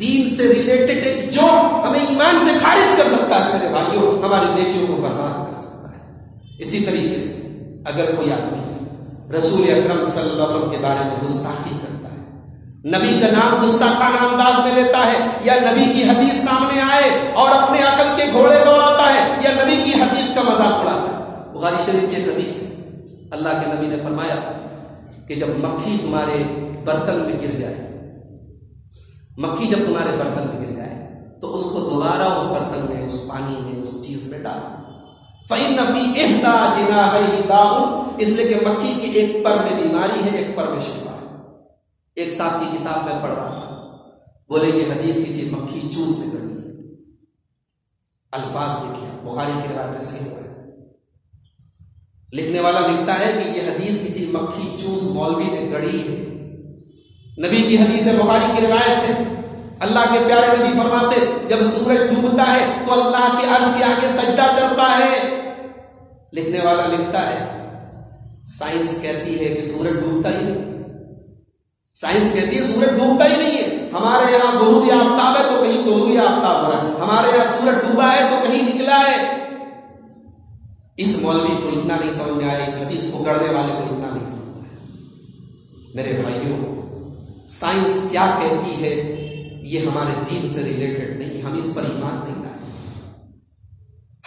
دین سے ریلیٹڈ ایک جو ہمیں ایمان سے خارج کر سکتا ہے۔ میرے بھائیوں، ہماری نیکیوں کو برباد کر سکتا ہے۔ اسی طریقے سے اگر کوئی آدمی رسول اکرم صلی اللہ علیہ وسلم کے بارے میں گستاخی کرتا ہے۔ نبی کا نام گستاخانہ انداز میں لیتا ہے، یا نبی کی حدیث سامنے آئے اور اپنے عقل کے گھوڑے دوڑاتا ہے، یا نبی کی حدیث کا مذاق اڑاتا ہے۔ بخاری شریف کی ایک حدیث اللہ کے نبی نے فرمایا کہ جب مکھی تمہارے برتن میں گر جائے، مکھی جب تمہارے برتن میں گر جائے، تو اس کو دوبارہ اس برتن میں، اس پانی میں، اس چیز میں ڈال۔ فعین نفی اہدا جنا ہے اس لیے کہ مکھی کی ایک پر میں بیماری ہے، ایک پر میں شفا۔ ہے ایک ساتھ کی کتاب میں پڑھ رہا تھا بولے، یہ حدیث کسی مکھی چوس میں کر الفاظ لکھے۔ بخاری کے روایت صحیح ہوا لکھنے والا لکھتا ہے کہ یہ حدیث کسی مکھی چوس مولوی نے گڑی ہے۔ نبی کی حدیث بخاری کی روایت ہے۔ اللہ کے پیارے نبی فرماتے جب سورج ڈوبتا ہے تو اللہ کے عرض کے آگے سجدہ کرتا ہے۔ لکھنے والا لکھتا ہے، سائنس کہتی ہے کہ سورج ڈوبتا ہی نہیں۔ سائنس کہتی ہے سورج ڈوبتا ہی نہیں ہے۔ ہمارے یہاں غروبی آفتاب ہے تو کہیں غروبی آفتاب ہو رہا ہے۔ ہمارے یہاں سورج ڈوبا ہے تو کہیں نکلا ہے۔ اس مولوی کو اتنا نہیں سمجھ میں آیا، اس حدیث کو گڑنے والے کو اتنا نہیں سمجھ میں آیا۔ میرے بھائیوں، سائنس کیا کہتی ہے یہ ہمارے دین سے ریلیٹڈ نہیں، ہم اس پر ایمان نہیں لائے۔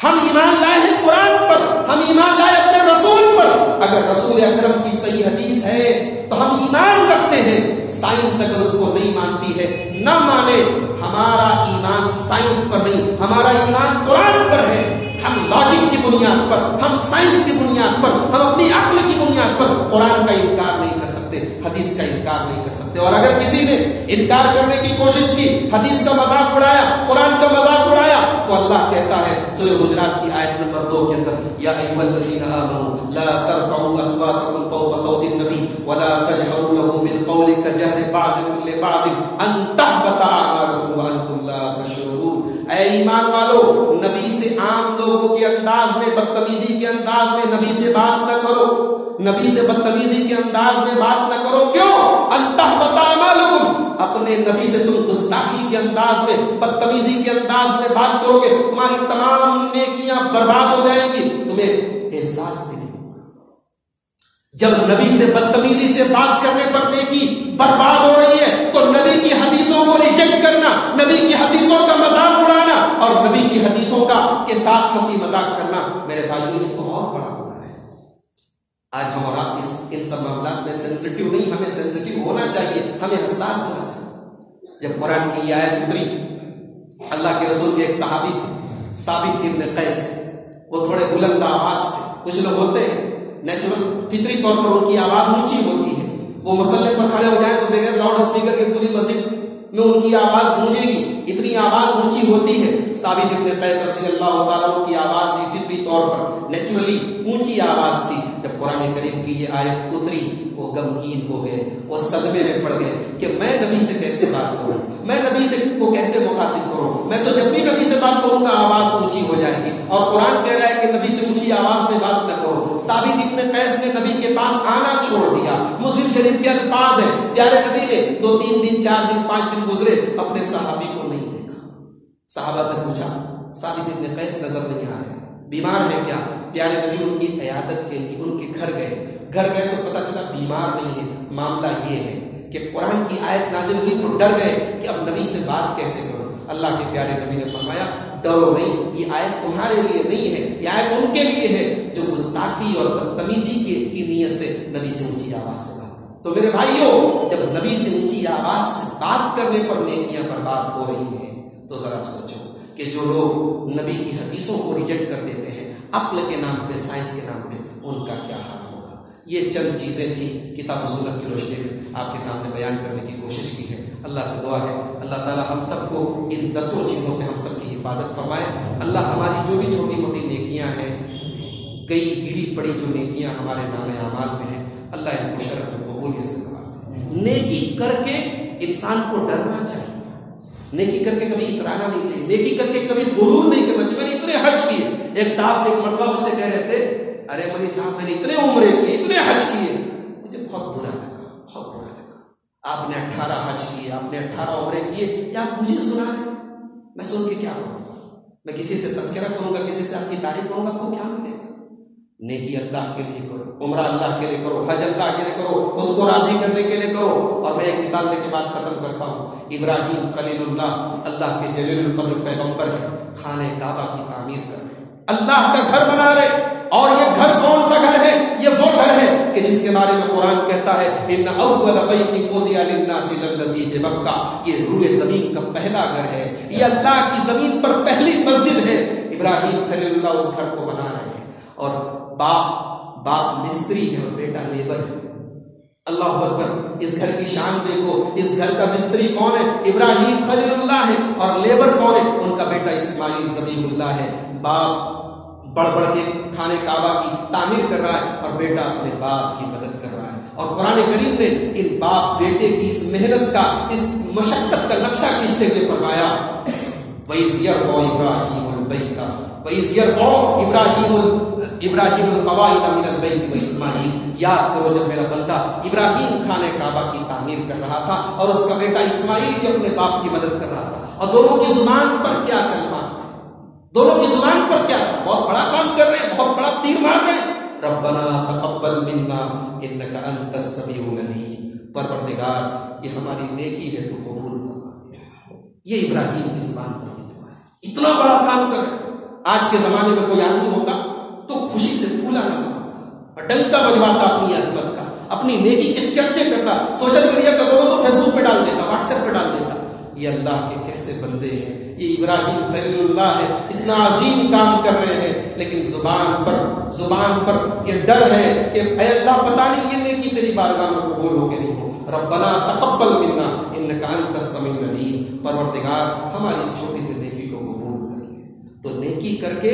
ہم ایمان لائے ہیں قرآن پر، ہم ایمان لائے اپنے رسول پر۔ اگر رسول اکرم کی صحیح حدیث ہے تو ہم ایمان رکھتے ہیں۔ سائنس اگر اس کو نہیں مانتی ہے، نہ مانے۔ ہمارا ایمان سائنس پر نہیں، ہمارا ایمان قرآن پر ہے۔ ہم لاجک کی بنیاد پر، ہم سائنس کی بنیاد پر، ہم اپنی عقل کی بنیاد پر قرآن کا انکار نہیں کر سکتے۔ سکتے حدیث کا انکار نہیں کر سکتے۔ اور اگر کسی نے انکار کرنے کی کوشش کی، حدیث کا مذاق اڑایا، قرآن کا مذاق اڑایا، تو اللہ کہتا ہے، سورہ حجرات کی آیت نمبر دو کے اندر، یا ایوہ الذین آمنوا، لا ترفعوا اصواتکم فوق صوت النبی ولا تجهروا له بالقول كجهر بعضكم لبعض ان تحبط اعمالكم وانتم لا تشعرون۔ اے ایمان والو، نبی سے عام لوگوں کے انداز میں، بدتمیزی کے انداز میں، نبی سے بات نہ کرو۔ نبی سے بدتمیزی کے انداز میں بات نہ کرو، کیوں؟ انتہ بتا اپنے نبی سے تم گستاخی کے انداز میں، بدتمیزی کے انداز میں بات کرو گے، تمہاری تمام نیکیاں برباد ہو جائیں گی، تمہیں احساس نہیں جب نبی سے بدتمیزی سے بات کرنے پر نیکی برباد ہو رہی ہے، تو نبی کی حدیثوں کو ریجیکٹ کرنا، نبی کی حدیثوں کا مذاق اڑانا اور نبی کی حدیثوں کا کے ساتھ ہنسی مذاق کرنا، میرے بھائیوں، یہ تو اور بڑا آج ہم اور آپ اس ان سب معاملات میں سینسٹیو نہیں، ہمیں سینسٹیو ہونا چاہیے، ہمیں حساس ہونا چاہیے۔ جب قرآن کی آیت اتری، اللہ کے رسول کے ایک صحابی تھے ثابت ابن قیس، وہ تھوڑے بلند آواز تھے کچھ لوگ ہوتے ہیں نیچرل فطری طور پر ان کی آواز اونچی ہوتی ہے۔ وہ مسئلے پر کھڑے ہو جائیں تو بغیر لاؤڈ اسپیکر کے پوری مسجد میں ان کی آواز گونجے گی۔ اتنی آواز اونچی ہوتی ہے ثابت ابن قیس رضی اللہ تعالیٰ کی آواز بھی فطری طور پر نیچرلی اونچی آواز تھی۔ جب قرآن کریم کی یہ آیت اتری، وہ غمگین ہو گئے، وہ صدمے میں پڑ گئے کہ میں نبی سے کیسے بات کروں؟ میں نبی سے کو کیسے مخاطب کروں؟ میں تو جب بھی نبی سے بات کروں گا، آواز اونچی ہو جائے گی۔ اور قرآن کہہ رہا ہے کہ نبی سے اونچی آواز میں بات نہ کرو۔ ثابت ابن قیس نے نبی کے پاس آنا چھوڑ دیا۔ مسلم شریف کے الفاظ ہیں۔ پیارے نبی نے دو تین دن، چار دن، پانچ دن گزرے، اپنے صحابی کو نہیں صحابہ سے پوچھا، ثابت ابن قیس نظر نہیں آ رہے۔ بیمار ہے کیا؟ پیارے نبی ان کی عیادت کے لیے ان کے گھر گئے۔ گھر گئے تو پتا چلا بیمار نہیں ہے۔ معاملہ یہ ہے کہ قرآن کی آیت نازل ہوئی تو ڈر گئے کہ اب نبی سے بات کیسے کرو اللہ کے پیارے نبی نے فرمایا، ڈرو نہیں، یہ آیت تمہارے لیے نہیں ہے، یہ آیت ان کے لیے ہے جو گستاخی اور بدتمیزی کی نیت سے نبی سے اونچی آواز سے بات تو میرے بھائیوں، جب نبی سے اونچی آواز سے بات کرنے پر نیکیاں پر بات ہو رہی ہیں تو ذرا سوچو کہ جو لوگ نبی کی حدیثوں کو ریجیکٹ کر دیتے ہیں، عقل کے نام پہ سائنس کے نام پہ، ان کا کیا حال ہوگا؟ یہ چند چیزیں تھیں کتاب و سنت کی روشنی میں آپ کے سامنے بیان کرنے کی کوشش کی ہے۔ اللہ سے دعا ہے۔ اللہ تعالیٰ ہم سب کو ان دسوں چیزوں سے ہم سب کی حفاظت فرمائے۔ اللہ ہماری جو بھی چھوٹی موٹی نیکیاں ہیں، کئی گری پڑی جو نیکیاں ہمارے نام اعمال میں ہیں، اللہ ان کو شرف قبولیت سے۔ نیکی کر کے انسان کو ڈرنا چاہیے۔ نیکی کر کے کبھی اترانا نہیں چاہیے۔ نیکی کر کے کبھی غرور نہیں کرنا۔ چاہیے میں نے اتنے حج کیے، ایک صاحب ایک مرتبہ مجھ سے کہہ رہے تھے، ارے منی صاحب، میں نے اتنے عمرے کیے، اتنے حج کیے۔ مجھے بہت برا لگا، بہت برا لگا۔ آپ نے اٹھارہ حج کیے، آپ نے اٹھارہ عمرے کیے۔ یا آپ مجھے سنا ہے میں سن کے کیا کروں میں کسی سے تذکرہ کروں گا، کسی سے آپ کی تعریف کروں گا آپ کو کیا ملے گا نیکی اللہ کے لیے کرو، عمرہ اللہ کے لیے کرو، حج اللہ کے لیے کرو، اس کو راضی کرنے کے لیے کرو۔ اور میں ایک مثال دے کے بعد ختم کرتا ہوں۔ ابراہیم خلیل اللہ اللہ کے جلیل القدر پیغمبر ہے خانے کعبہ کی تعمیر کر رہے اللہ کا گھر بنا رہے اور یہ گھر کون سا گھر ہے؟ یہ وہ گھر ہے کہ جس کے بارے میں قرآن کہتا ہے، ان اول بیت وضع للناس للذی بمکہ یہ روئے زمین کا پہلا گھر ہے۔ یہ اللہ کی زمین پر پہلی مسجد ہے۔ ابراہیم خلیل اللہ اس گھر کو بنا رہے ہیں۔ اور باپ باپ مستری ہے اور بیٹا لیبر ہے۔ اللہ اکبر، اس گھر کی شان دیکھو، اس گھر کا مستری کون ہے؟ ابراہیم خلیل اللہ ہے، اور لیبر کون ہے؟ ان کا بیٹا اسماعیل زبی اللہ ہے۔ باپ بڑھ بڑھ کے کھانے کعبہ کی تعمیر کر رہا ہے اور بیٹا اپنے باپ کی مدد کر رہا ہے۔ اور قرآن کریم نے ان باپ بیٹے کی اس محنت کا، اس مشقت کا نقشہ کھینچتے ہوئے فرمایا، وَإِذْ يَرْفَعُ إِبْرَاهِيمُ الْبَيْتَ وَإِذْ يَرْفَعُ إِبْرَاهِيمُ إِبْرَاهِيمُ الْقَوَاعِدَ مِنَ الْبَيْتِ وَإِسْمَاعِيلُ یاد کرو جب میرا بندہ ابراہیم خانے کعبہ کی تعمیر کر رہا تھا اور اس کا بیٹا اسماعیل بھی اپنے باپ کی مدد کر رہا تھا اور دونوں کی زبان پر کیا کلمات دونوں کی زبان پر کیا تھا بہت بڑا کام کر رہے ہیں بہت بڑا تیر مار رہے ہیں ربنا تقبل منا انك انت السميع العليم پروردگار یہ ہماری نیکی ہے تو قبول فرما یہ ابراہیم کی زبان پر یہ دعا ہے اتنا بڑا کام کر رہے ہیں آج کے زمانے میں کوئی آدمی ہوگا تو خوشی سے پھولا نہ سکتا اور ڈنکا بجواتا اپنی عظمت کا، اپنی نیکی کے چرچے کرتا سوشل میڈیا کا تو فیس بک پہ ڈال دیتا، واٹس ایپ پہ ڈال دیتا۔ یہ اللہ کے کیسے بندے ہیں؟ یہ ابراہیم خلیل اللہ ہے، اتنا عظیم کام کر رہے ہیں، لیکن زبان پر زبان پر یہ ڈر ہے کہ اے اللہ، پتہ نہیں یہ نیکی تیری بارگاہ میں قبول ہو کہ نہیں ہو۔ ربنا تقبل منا انك انت السميع العليم پروردگار، ہماری اس چھوٹی سی نیکی کو قبول کر لے تو نیکی کر کے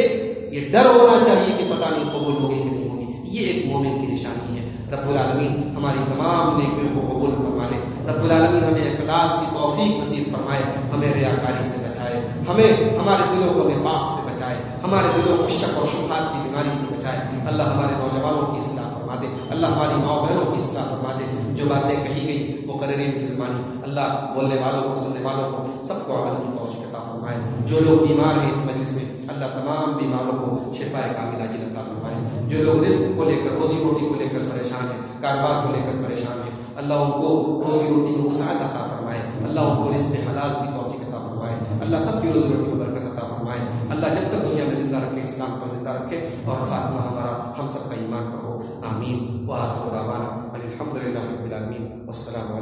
یہ ڈر ہونا چاہیے کہ پتہ نہیں قبول ہوگی کہ نہیں ہوگی۔ یہ ایک مومن کی نشانی ہے۔ رب العالمین ہماری تمام نیکیوں کو قبول فرما لے رب العالمین ہمیں اخلاص کی توفیق نصیب فرمائے۔ ہمیں ریاکاری سے بچائے۔ ہمیں ہمارے دلوں کو نفاق سے بچائے۔ ہمارے دلوں کو شک اور شبہات کی بیماری سے بچائے۔ اللہ ہمارے نوجوانوں کی اصلاح فرما دے۔ اللہ ہماری ماں بہنوں کی اصلاح فرما دے۔ جو باتیں کہی گئی وہ قررین کی زبانی۔ اللہ بولنے والوں کو، سننے والوں کو سب کو عمل کی توفیق فرمائے، جو لوگ بیمار ہیں اس مجلس میں اللہ تمام بیماروں کو شفا کاملہ کی عطا فرمائے۔ جو لوگ رزق کو لے کر، روزی روٹی کو لے کر پریشان ہیں، کاروبار کو لے کر پریشان ہیں، اللہ ان کو روزی روٹی میں وسعت عطا فرمائے، اللہ ان کو رزق حلال کی توفیق عطا فرمائے، اللہ سب کی روزی روٹی کو برکت عطا فرمائے۔ اللہ جب تک دنیا میں زندہ رکھے، اسلام کو زندہ رکھے اور خاتمہ ہمارا، ہم سب کا ایمان کا ہو آمین۔ وآخر دعوانا الحمدللہ رب العالمین۔ والسلام علیکم۔